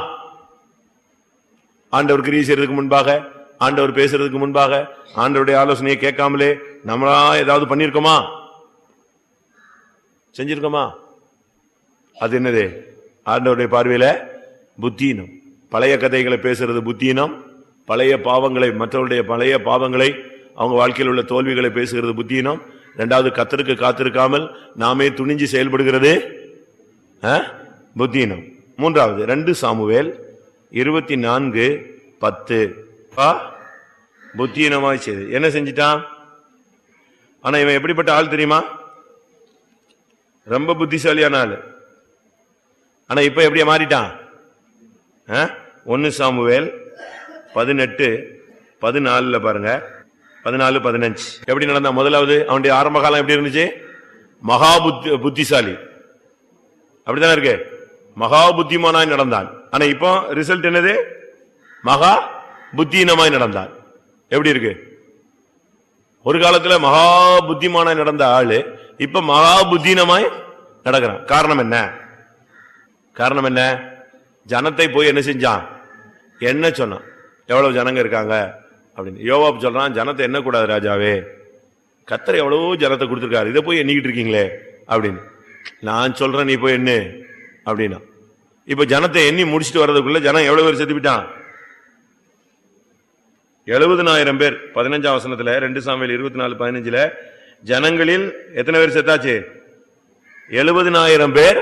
ஆண்டவர் கிரியை செய்யறதுக்கு முன்பாக ஆண்டவர் பேசுறதுக்கு முன்பாக ஆண்டவருடைய ஆலோசனையை கேட்காமலே நம்மளா ஏதாவது பண்ணிருக்கோமா செஞ்சிருக்கோமா? அது என்னது? ஆண்டவருடைய பார்வையில புத்தீனம் பழைய கதைகளை பேசுறது புத்தீனம் பழைய பாவங்களை மற்றவருடைய பழைய பாவங்களை அவங்க வாழ்க்கையில் உள்ள தோல்விகளை பேசுகிறது புத்தியினம். ரெண்டாவது கத்தருக்கு காத்திருக்காமல் நாமே துணிஞ்சு செயல்படுகிறது ஆ? புத்தீனம் மூன்றாவது ரெண்டு சாமுவேல் இருபத்தி நான்கு பத்து. பா செய்து. என்ன செஞ்சிட்டான்? ஆனா இவன் எப்படிப்பட்ட ஆள் தெரியுமா? ரொம்ப புத்திசாலியான ஆள். ஆனா இப்ப எப்படியா மாறிட்டான்? ஆ? ஒன்னு சாமுவேல் பதினெட்டு பதினாலுல பாருங்க. பதினாலு பதினஞ்சு. எப்படி நடந்தா முதலாவது? அவனுடைய ஆரம்ப காலம் எப்படி இருந்துச்சு? மகா புத்தி புத்திசாலி. அப்படித்தானே இருக்கு? மகா புத்திமானாய் நடந்தான். ஆனா இப்போ ரிசல்ட் என்னது? மகா புத்தீனமாய் நடந்தான். எப்படி இருக்கு? ஒரு காலத்துல மகா புத்திமானாய் நடந்த ஆளு இப்ப மகா புத்தீனமாய் நடக்கிறான். காரணம் என்ன? காரணம் என்ன? ஜனத்தை போய் என்ன செஞ்சான்? என்ன சொன்னான்? எவ்வளவு ஜனங்க இருக்காங்க? அப்படின்னு. யோவாப் சொல்றான் ஜனத்தை என்ன கூடாது ராஜாவே. கத்தர் எவ்வளவோ ஜனத்தை கொடுத்துருக்காரு. இதை போய் எண்ணிக்கிட்டு இருக்கீங்களே? அப்படின்னு. நான் சொல்றேன் நீ போய் என்ன அப்படின்னா. இப்ப ஜனத்தை எண்ணி முடிச்சுட்டு வர்றதுக்குள்ள ஜனம் எவ்வளவு பேர் செத்து போயிட்டான்? எழுபதனாயிரம் பேர். பதினஞ்சாம் வசனத்துல ரெண்டு சாமியில் இருபத்தி நாலு பதினஞ்சுல ஜனங்களில் எத்தனை பேர் செத்தாச்சு? எழுபதனாயிரம் பேர்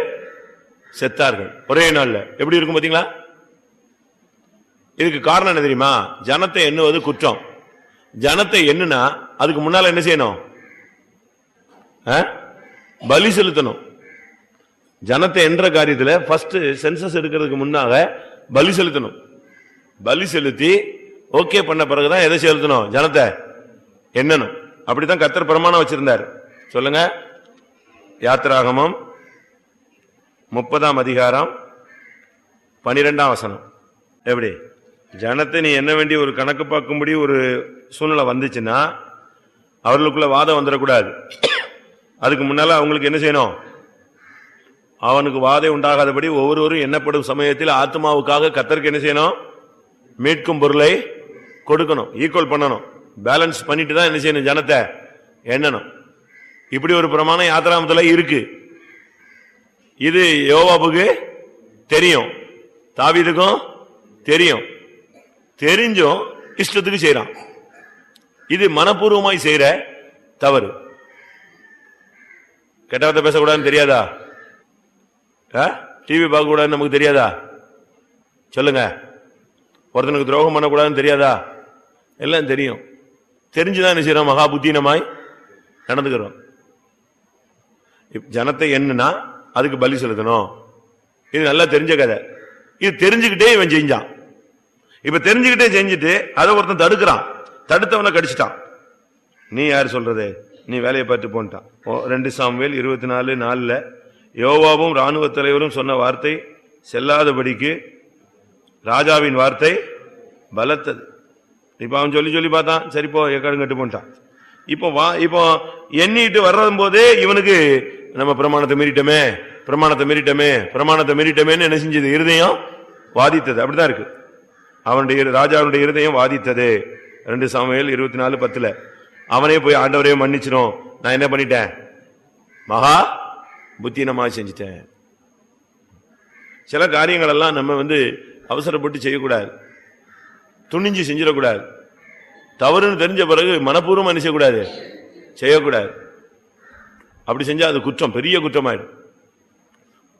செத்தார்கள். ஒரே நாள்ல. எப்படி இருக்கும் பாத்தீங்களா? இதுக்கு காரணம் என்ன தெரியுமா? ஜனத்தை எண்ணுவது குற்றம். ஜனத்தை எண்ணுனா அதுக்கு முன்னால என்ன செய்யணும்? ஆ? பலி செலுத்தணும். ஜனத்தை என்ற காரியத்தில் ஃபர்ஸ்ட் சென்சஸ் எடுக்கிறதுக்கு முன்னாக பலி செலுத்தணும். பலி செலுத்தி ஓகே பண்ண பிறகுதான் எதை செலுத்தணும்? ஜனத்தை எண்ணணும். அப்படித்தான் கத்தர் பிரமாணம் வச்சிருந்தார். சொல்லுங்க. யாத்திராகமம் முப்பதாம் அதிகாரம் பனிரெண்டாம் வசனம். எப்படி? ஜனத்தை நீ என்ன வேண்டிய ஒரு கணக்கு பார்க்கும்படி ஒரு சூழ்நிலை வந்துச்சுன்னா அவர்களுக்குள்ள வாதம் வந்துடக்கூடாது. அதுக்கு முன்னால அவங்களுக்கு என்ன செய்யணும்? அவனுக்கு வாதை உண்டாகாதபடி ஒவ்வொருவரும் எண்ணப்படும் சமயத்தில் ஆத்மாவுக்காக கத்தருக்கு என்ன செய்யணும்? மீட்கும் பொருளை கொடுக்கணும் ஈக்குவல் பண்ணணும். பேலன்ஸ் பண்ணிட்டு தான் என்ன செய்யணும் ஜனத்தை? எண்ணணும். இப்படி ஒரு பிரமாணம் யாத்திராமத்தில் இருக்கு. இது யோவாபுக்கு தெரியும். தாவீதுக்கும் தெரியும். தெரிஞ்சும் இஷ்டத்துக்கு செய்யறான். இது மனப்பூர்வமாய் செய்யற தவறு. கெட்டவத்தை பேசக்கூடாதுன்னு தெரியாதா? டிவி பார்க்க கூடாதுன்னு நமக்கு தெரியாதா? சொல்லுங்க. ஒருத்தனுக்கு துரோகம் பண்ணக்கூடாதுன்னு தெரியாதா? எல்லாம் தெரியும். தெரிஞ்சுதான் என்ன செய்யறோம் மகா புத்தீனமாய் நடந்துக்கிறோம் ஜனத்தை என்னன்னா அதுக்கு பலி செலுத்தணும். இது நல்லா தெரிஞ்ச கதை. இது தெரிஞ்சுக்கிட்டே இவன் செஞ்சான். இப்ப தெரிஞ்சுக்கிட்டே செஞ்சுட்டு அதை ஒருத்தன் தடுக்கிறான். தடுத்தவனை கடிச்சிட்டான். நீ யார் சொல்றது? நீ வேலையை பார்த்து போன்ட்டான். ஓ, ரெண்டு சாம்வேல் இருபத்தி நாலு நாலுல யோவாவும் ராணுவ தலைவரும் சொன்ன வார்த்தை செல்லாதபடிக்கு ராஜாவின் வார்த்தை பலத்தது. இப்போ அவன் சொல்லி சொல்லி பார்த்தான். சரி போ கட்டு போன்ட்டான். இப்போ வா இப்போ எண்ணிட்டு வர்றதும் போதே இவனுக்கு நம்ம பிரமாணத்தை மீறிட்டோமே பிரமாணத்தை மீறிட்டோமே பிரமாணத்தை மீறிட்டோமேன்னு என்ன செஞ்சது? இருதயம் வாதித்தது. அப்படிதான் இருக்கு. அவனுடைய இரு- ராஜாவுடைய இருதயம் வாதித்தது. ரெண்டு சமையல் இருபத்தி நாலு பத்துல. அவனே போய் ஆண்டவரே மன்னிச்சிடும் நான் என்ன பண்ணிட்டேன்? மகா புத்தீனமா செஞ்சிட்டேன். சில காரியங்கள் எல்லாம் நம்ம வந்து அவசரப்பட்டு செய்யக்கூடாது. துணிஞ்சு செஞ்சிடக்கூடாது. தவறுன்னு தெரிஞ்ச பிறகு மனப்பூர்வம் என்ன செய்யக்கூடாது? செய்யக்கூடாது. அப்படி செஞ்சால் அது குற்றம் பெரிய குற்றமாயிடும்.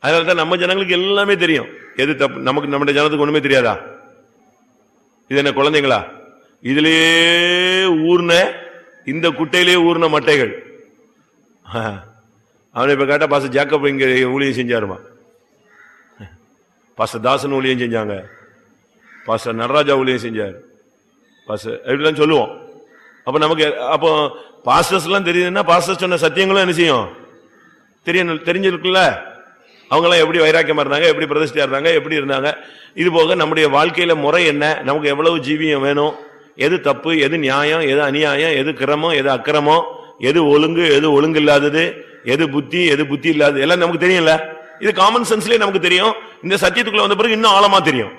அதனால தான் நம்ம ஜனங்களுக்கு எல்லாமே தெரியும். எது தப்பு நமக்கு நம்முடைய ஜனத்துக்கு ஒன்றுமே தெரியாதா? இது என்ன குழந்தைங்களா? இதுலயே ஊர்ன இந்த குட்டையிலேயே ஊர்ன மட்டைகள். அவனை இப்ப கேட்டா பாச ஜாக்கப் இங்க ஊழியம் செஞ்சாருமா? பாச தாசன் ஊழியம் செஞ்சாங்க. பாச நடராஜா ஊழியம் செஞ்சார். பாச எப்படிலாம் சொல்லுவோம். அப்ப நமக்கு அப்போ பாஸ்டர்ஸ் எல்லாம் தெரியுதுன்னா பாஸ்டர் சொன்ன சத்தியங்களும் என்ன செய்யும்? தெரியும் தெரிஞ்சிருக்குல்ல? அவங்களாம் எப்படி வைராக்கியமாக இருந்தாங்க எப்படி பிரதிஷ்டையா இருந்தாங்க எப்படி இருந்தாங்க? இது போக நம்முடைய வாழ்க்கையில் முறை என்ன? நமக்கு எவ்வளவு ஜீவியம் வேணும்? எது தப்பு எது நியாயம் எது அநியாயம் எது கிரமம் எது அக்கிரமம் எது ஒழுங்கு எது ஒழுங்கு இல்லாதது எது புத்தி எது புத்தி இல்லாதது எல்லாம் நமக்கு தெரியும்ல? இது காமன் சென்ஸ்லேயே நமக்கு தெரியும். இந்த சத்தியத்துக்குள்ள வந்த பிறகு இன்னும் ஆழமா தெரியும்.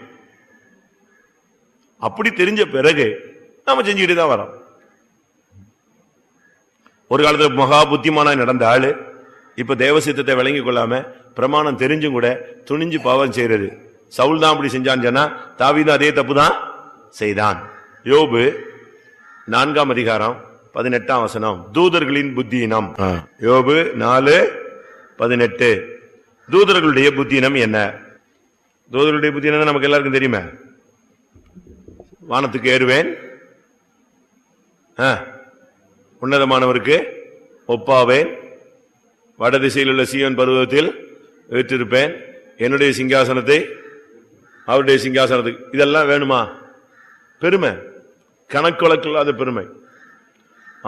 அப்படி தெரிஞ்ச பிறகு நம்ம செஞ்சுக்கிட்டு தான் வரோம். ஒரு காலத்தில் மகா புத்திமானா நடந்த ஆளு இப்ப தேவசித்தத்தை விளங்கி கொள்ளாம பிரமாணம் தெரிஞ்சும் கூட துணிஞ்சு பாவம் செய்யறது. சவுல் தான் அப்படி செஞ்சான்னு சொன்னா தாவீதும் அதே தப்பு தான் செய்தான். யோபு நான்காம் அதிகாரம் பதினெட்டாம் வசனம் தூதர்களின் புத்தியினம். யோபு நாலு பதினெட்டு. தூதர்களுடைய புத்தியினம் என்ன? தூதர்களுடைய புத்தியினம் நமக்கு எல்லாருக்கும் தெரியுமே. வானத்துக்கு ஏறுவேன். உன்னதமானவருக்கு ஒப்பாவேன். வடதிசையில் உள்ள சீவன் பருவத்தில் ஏற்றிருப்பேன். என்னுடைய சிங்காசனத்தை அவருடைய சிங்காசனத்துக்கு. இதெல்லாம் வேணுமா? பெருமை. கணக்கு இல்லாத பெருமை.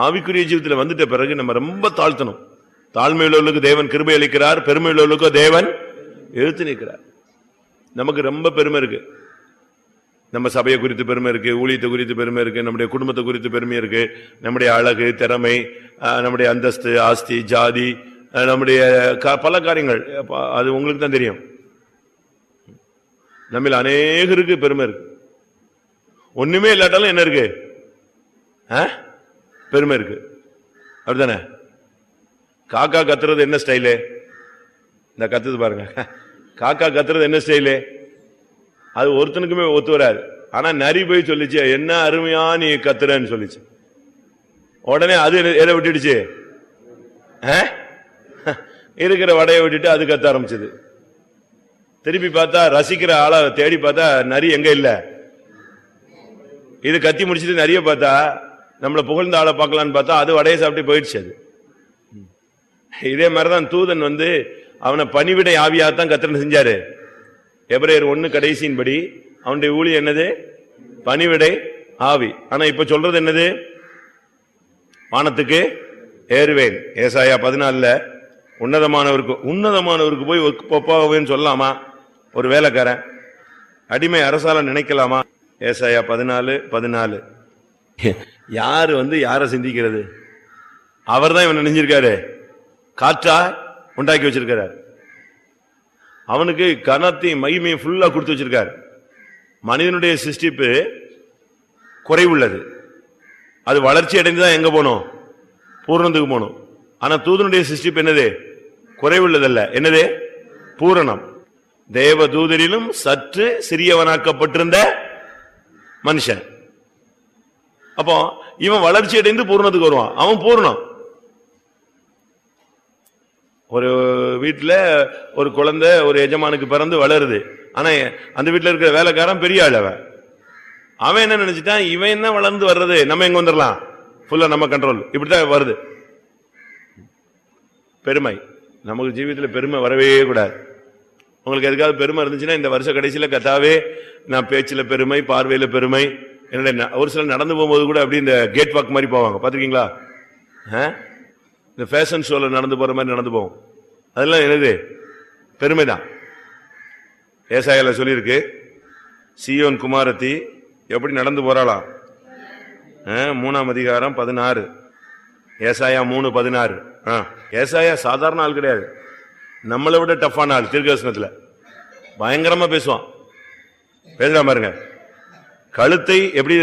ஆவிக்குரிய ஜீவத்தில் வந்துட்ட பிறகு நம்ம ரொம்ப தாழ்த்தணும். தாழ்மை உள்ளவர்களுக்கு தேவன் கிருபை அளிக்கிறார். பெருமை உள்ளவர்களுக்கோ தேவன் எழுத்து நிற்கிறார் நமக்கு ரொம்ப பெருமை இருக்கு. நம்ம சபையை குறித்து பெருமை இருக்கு ஊழியத்தை குறித்து பெருமை இருக்கு நம்முடைய குடும்பத்தை குறித்து பெருமை இருக்கு. நம்முடைய அழகு திறமை நம்முடைய அந்தஸ்து ஆஸ்தி ஜாதி நம்முடைய க- பல காரியங்கள் அது உங்களுக்கு தான் தெரியும். நம்மள அநேகருக்கு பெருமை இருக்கு. ஒண்ணுமே இல்லாட்டாலும் என்ன இருக்கு? ஆ? பெருமை இருக்கு. அப்படிதானே காக்கா கத்துறது என்ன ஸ்டைலு இந்த கத்துது பாருங்க. காக்கா கத்துறது என்ன ஸ்டைலு அது ஒருத்தனுக்குமே ஒத்து வராது. ஆனா நரி போய் சொல்லிச்சு என்ன அருமையா நீ கத்துறன்னு சொல்லிச்சு. உடனே அது எதை- விட்டுடுச்சு? ஆ? இருக்கிற வடையை விட்டுட்டு அது கத்த ஆரம்பிச்சது. திருப்பி பார்த்தா ரசிக்கிற ஆளை தேடி பார்த்தா நரி எங்க இல்ல? இது கத்தி முடிச்சிட்டு நிறைய பார்த்தா நம்மளை புகழ்ந்த ஆளை பார்க்கலான்னு பார்த்தா அது வடையை சாப்பிட்டு போயிடுச்சு அது. இதே மாதிரிதான் தூதன் வந்து அவனை பணிவிடை ஆவியாகத்தான் கத்திரன் செஞ்சாரு. எபிரேயர் ஒண்ணு கடைசியின்படி அவனுடைய ஊழி என்னது? பணிவிடை ஆவி. ஆனா இப்ப சொல்றது என்னது? வானத்துக்கு ஏறுவேன். ஏசாயா பதினாலுல உன்னதமானவருக்கு உன்னதமானவருக்கு போய் ஒப்பாவேன்னு சொல்லலாமா ஒரு வேலைக்காரன். அடிமை அரசால நினைக்கலாமா? ஏசாயா பதினாலு பதினாலு. யாரு வந்து யாரை சிந்திக்கிறது? அவர் தான் இவன் நினைஞ்சிருக்காரு காற்றா உண்டாக்கி வச்சிருக்கிறார். அவனுக்கு கனத்தையும் மகிமையும் ஃபுல்லா கொடுத்து வச்சிருக்காரு. மனிதனுடைய சிருஷ்டிப்பு குறைவுள்ளது. அது வளர்ச்சி அடைந்து தான் எங்க போகணும் பூரணத்துக்கு போகணும் ஆனா தூதனுடைய சிருஷ்டிப்பு என்னது? குறைவுள்ளதல்ல. என்னது? பூரணம். தேவ தூதரிலும் சற்று சிறியவனாக்கப்பட்டிருந்த மனுஷன். அப்போ இவன் வளர்ச்சி அடைந்து பூரணத்துக்கு வருவான். அவன் பூரணம். ஒரு வீட்டில் ஒரு குழந்தை ஒரு எஜமானுக்கு பிறந்து வளருது. ஆனால் அந்த வீட்டில் இருக்கிற வேலைக்காரன் பெரிய ஆள் அவன். அவன் என்ன நினைச்சிட்டான்? இவன் என்ன வளர்ந்து வர்றது? நம்ம எங்க வந்துடலாம் ஃபுல்லாக நம்ம கண்ட்ரோல் இப்படித்தான் வருது. பெருமை. நமக்கு ஜீவிதத்துல பெருமை வரவே கூடாது. உங்களுக்கு எதுக்காவது பெருமை இருந்துச்சுன்னா இந்த வருஷ கடைசியில் கத்தாவே நான் பேச்சில் பெருமை பார்வையில் பெருமை என்னுடைய ஒரு சிலர் நடந்து போகும்போது கூட அப்படி இந்த கேட் வாக் மாதிரி போவாங்க. பார்த்துருக்கீங்களா? ஆ? இந்த ஃபேஷன் ஷோவில் நடந்து போகிற மாதிரி நடந்து போவோம். அதெல்லாம் என்னது? பெருமை தான். ஏசாயில் சொல்லியிருக்கு சியோன் குமாரத்தி எப்படி நடந்து போகிறாளாம் ஆ, மூணாம் அதிகாரம் பதினாறு. ஏசாயா மூணு பதினாறு. ஏசாயா சாதாரண ஆள் கிடையாது. நம்மளை விட டஃப்பான ஆள் தீர்க்கதரிசனத்துல. பயங்கரமா பேசுவான். பேசுறா பாருங்க. கழுத்தை எப்படி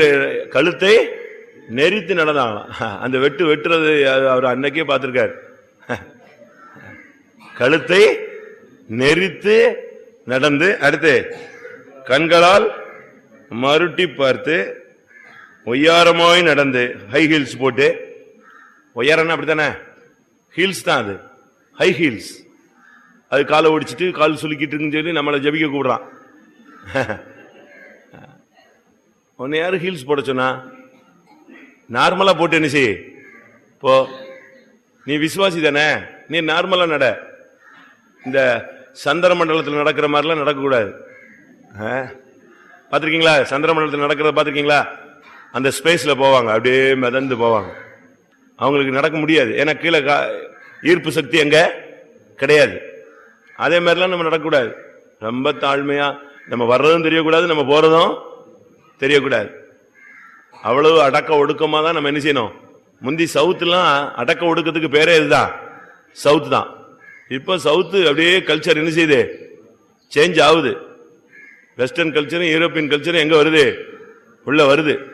கழுத்தை நெரித்து நடந்தாங்களாம். அந்த வெட்டு வெட்டுறது அவர் அன்னைக்கே பார்த்திருக்காரு. கழுத்தை நெரித்து நடந்து அடுத்து கண்களால் மறுட்டி பார்த்து ஒய்யாரமாய் நடந்து ஹை ஹீல்ஸ் போட்டு ஒய்யாரன்னா அப்படித்தானே? ஹீல்ஸ் தான் அது. ஹை ஹீல்ஸ் அது காலை ஒடிச்சிட்டு கால் சுலுக்கிட்டு இருக்குன்னு சொல்லி நம்மளை ஜபிக்க கூடுறான் <laughs> உன்னை யாரு ஹீல்ஸ் போட சொன்னா? நார்மலா போட்டு என்ன செய்ய? போ. நீ விசுவாசி தானே? நீ நார்மலா நட. இந்த சந்திர மண்டலத்தில் நடக்கிற மாதிரிலாம் நடக்கக்கூடாது. ஆ? சந்திர மண்டலத்தில் நடக்கிறத பார்த்துருக்கீங்களா? அந்த ஸ்பேஸில் போவாங்க. அப்படியே மிதந்து போவாங்க. அவங்களுக்கு நடக்க முடியாது. ஏன்னா கீழே கா- ஈர்ப்பு சக்தி எங்க? கிடையாது. அதே மாதிரிலாம் நம்ம நடக்கக்கூடாது. ரொம்ப தாழ்மையா நம்ம வர்றதும் தெரியக்கூடாது நம்ம போறதும் தெரியக்கூடாது. அவ்வளவு அடக்க ஒடுக்கமாக தான் நம்ம என்ன செய்யணும்? முந்தி சவுத்துலாம் அடக்க ஒடுக்கத்துக்கு பேரே இதுதான். சவுத்து தான். இப்போ சவுத்து அப்படியே கல்ச்சர் என்ன செய்யுது? சேஞ்ச் ஆகுது. வெஸ்டர்ன் கல்ச்சரும் யூரோப்பியன் கல்ச்சரும் எங்கே வருது? உள்ளே வருது.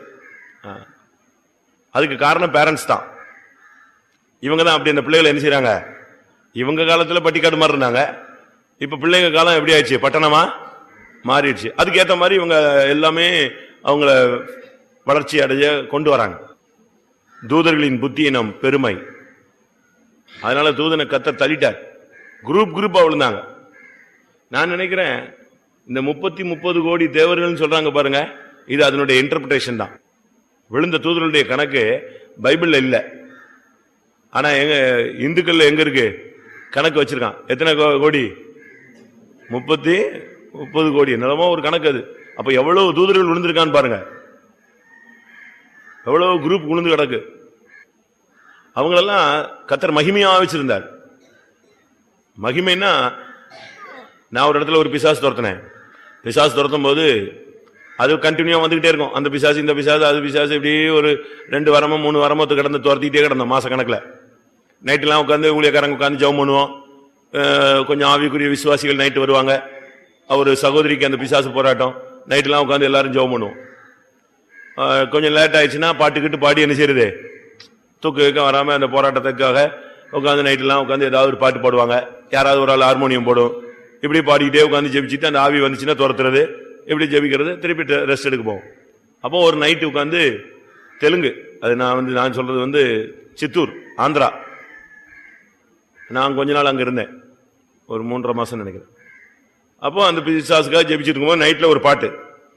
அதுக்கு காரணம் பேரண்ட்ஸ் தான். இவங்க தான் அப்படி அந்த பிள்ளைகளை என்ன செய்யறாங்க இவங்க காலத்துல பட்டிக்காடு மாதிரி இருந்தாங்க. இப்ப பிள்ளைங்க காலம் எப்படி ஆயிடுச்சு? பட்டணமா மாறிடுச்சு. அதுக்கேற்ற மாதிரி இவங்க எல்லாமே அவங்கள வளர்ச்சி அடைய கொண்டு வராங்க. தூதர்களின் புத்தியினம் பெருமை. அதனால தூதனை கத்த தள்ளிட்டார். குரூப் குரூப்பா விழுந்தாங்க. நான் நினைக்கிறேன் இந்த முப்பத்தி முப்பது கோடி தேவர்கள்னு சொல்றாங்க பாருங்க இது அதனுடைய இன்டர்பிரேஷன் தான். விழுந்த தூதர்களுடைய கணக்கு பைபிள்ல இல்லை. ஆனா எங்க இந்துக்கள் எங்க இருக்கு? கணக்கு வச்சிருக்கான். எத்தனை கோ- கோடி? முப்பத்தி முப்பது கோடி. நிலமா ஒரு கணக்கு அது. அப்ப எவ்வளவு தூதர்கள் விழுந்திருக்கான்னு பாருங்க. எவ்வளவு குரூப் விழுந்து கிடக்கு. அவங்களெல்லாம் கத்தர் மகிமையா வச்சிருந்தார். மகிமைன்னா நான் ஒரு இடத்துல ஒரு பிசாசு துரத்தினேன். பிசாசு துரத்தும் போது அது கண்டினியூவா வந்துகிட்டே இருக்கும். அந்த பிசாசு இந்த பிசாசு அது பிசாசு இப்படி ஒரு ரெண்டு வாரமோ மூணு வாரமோ கிடந்து துரத்திக்கிட்டே கிடந்தோம் மாச கணக்குல நைட்டெல்லாம் உட்காந்து ஊழியக்காரங்க உட்காந்து ஜவம் பண்ணுவோம். கொஞ்சம் ஆவிக்குரிய விசுவாசிகள் நைட்டு வருவாங்க. அவர் சகோதரிக்கு அந்த பிசாசு போராட்டம். நைட்டெல்லாம் உட்காந்து எல்லாரும் ஜவம் பண்ணுவோம். கொஞ்சம் லேட் ஆயிடுச்சுன்னா பாட்டுக்கிட்டு பாடி என்ன செய்யுது தூக்கு வைக்க வராமல் அந்த போராட்டத்துக்காக உட்காந்து நைட்டெல்லாம் உட்காந்து ஏதாவது ஒரு பாட்டு பாடுவாங்க. யாராவது ஒரு ஆள் ஹார்மோனியம் போடும். இப்படி பாடிக்கிட்டே உட்காந்து ஜெபிச்சுட்டு அந்த ஆவி வந்துச்சுன்னா துரத்துறது. இப்படி ஜெபிக்கிறது திருப்பி ரெஸ்ட் எடுக்க போவோம். அப்போ ஒரு நைட்டு உட்காந்து தெலுங்கு. அது நான் வந்து நான் சொல்றது வந்து சித்தூர் ஆந்திரா. நான் கொஞ்ச நாள் அங்கே இருந்தேன். ஒரு மூன்றரை மாதம் நினைக்கிறேன். அப்போ அந்த பிசாசுக்காக ஜெபிச்சுட்டு இருக்கும்போது நைட்டில் ஒரு பாட்டு.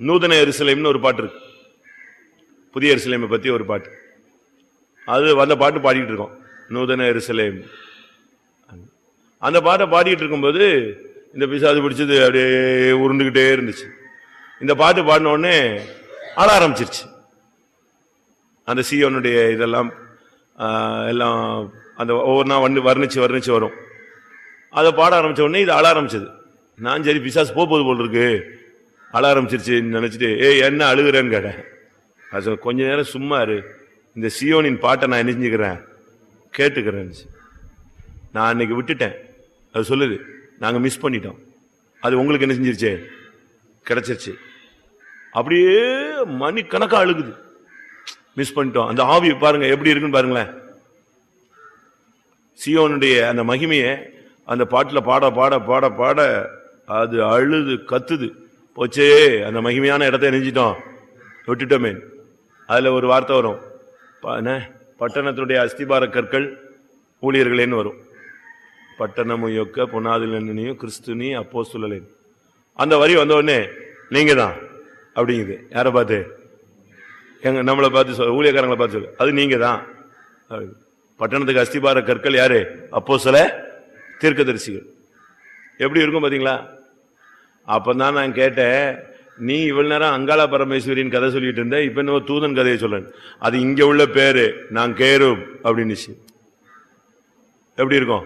நூதன எருசலேம்னு ஒரு பாட்டு இருக்கு. புதிய எருசலேமை பற்றி ஒரு பாட்டு. அது வந்த பாட்டு பாடிட்டு இருக்கோம். நூதன எருசலேம். அந்த பாட்டை பாடிட்டு இருக்கும்போது இந்த பிசாசு பிடிச்சது அப்படியே உருண்டுக்கிட்டே இருந்துச்சு. இந்த பாட்டு பாடின உடனே ஆட ஆரம்பிச்சிருச்சு. அந்த சியோனுடைய இதெல்லாம் எல்லாம் அந்த ஒவ்வொரு நாள் வந்து வர்ணிச்சு வர்ணிச்சு வரும். அதை பாட ஆரம்பிச்ச உடனே இது அழ ஆரம்பிச்சது. நான் சரி பிசாஸ் போக போகுது போல் இருக்கு. அழ ஆரம்பிச்சிருச்சுன்னு நினச்சிட்டு ஏ என்ன அழுகுறேன்னு கேட்டேன். அது கொஞ்ச நேரம் சும்மா இரு. இந்த சியோனின் பாட்டை நான் என்ன செஞ்சுக்கிறேன்? கேட்டுக்கிறேன் நான் அன்னைக்கு விட்டுட்டேன். அது சொல்லுது நாங்கள் மிஸ் பண்ணிட்டோம். அது உங்களுக்கு என்ன செஞ்சிருச்சு? கிடைச்சிருச்சு. அப்படியே மணிக்கணக்காக அழுகுது. மிஸ் பண்ணிட்டோம். அந்த ஆவி பாருங்க எப்படி இருக்குன்னு பாருங்களேன். சியோனுடைய அந்த மகிமையை அந்த பாட்டில் பாட பாட பாட பாட அது அழுது கத்துது. போச்சே அந்த மகிமையான இடத்த நெஞ்சிட்டோம். விட்டுட்டோமே. அதில் ஒரு வார்த்தை வரும். ப- என்ன? பட்டணத்துடைய அஸ்திபார கற்கள் ஊழியர்களேன்னு வரும். பட்டணமும் யொக்க பொன்னாதிலும் கிறிஸ்துனி அப்போ சொல்லலேன் அந்த வரி வந்தவுடனே நீங்கள் தான் அப்படிங்குது. யாரை பார்த்து? எங்க நம்மளை பார்த்து சொல் ஊழியக்காரங்களை பார்த்து சொல்லு. அது நீங்கள் தான் அப்படி. பட்டணத்துக்கு அஸ்திபார கற்கள் யாரு? அப்போ சில தீர்க்கதரிசிகள். எப்படி இருக்கும் பார்த்தீங்களா அப்போ தான் நான் கேட்டேன் நீ இவ்வளவு நேரம் அங்காள பரமேஸ்வரின் கதை சொல்லிட்டு இருந்த இப்ப என்ன தூதன் கதையை சொல்றேன். அது இங்க உள்ள பேரு நான் கேரும் அப்படின்னுச்சு. எப்படி இருக்கும்?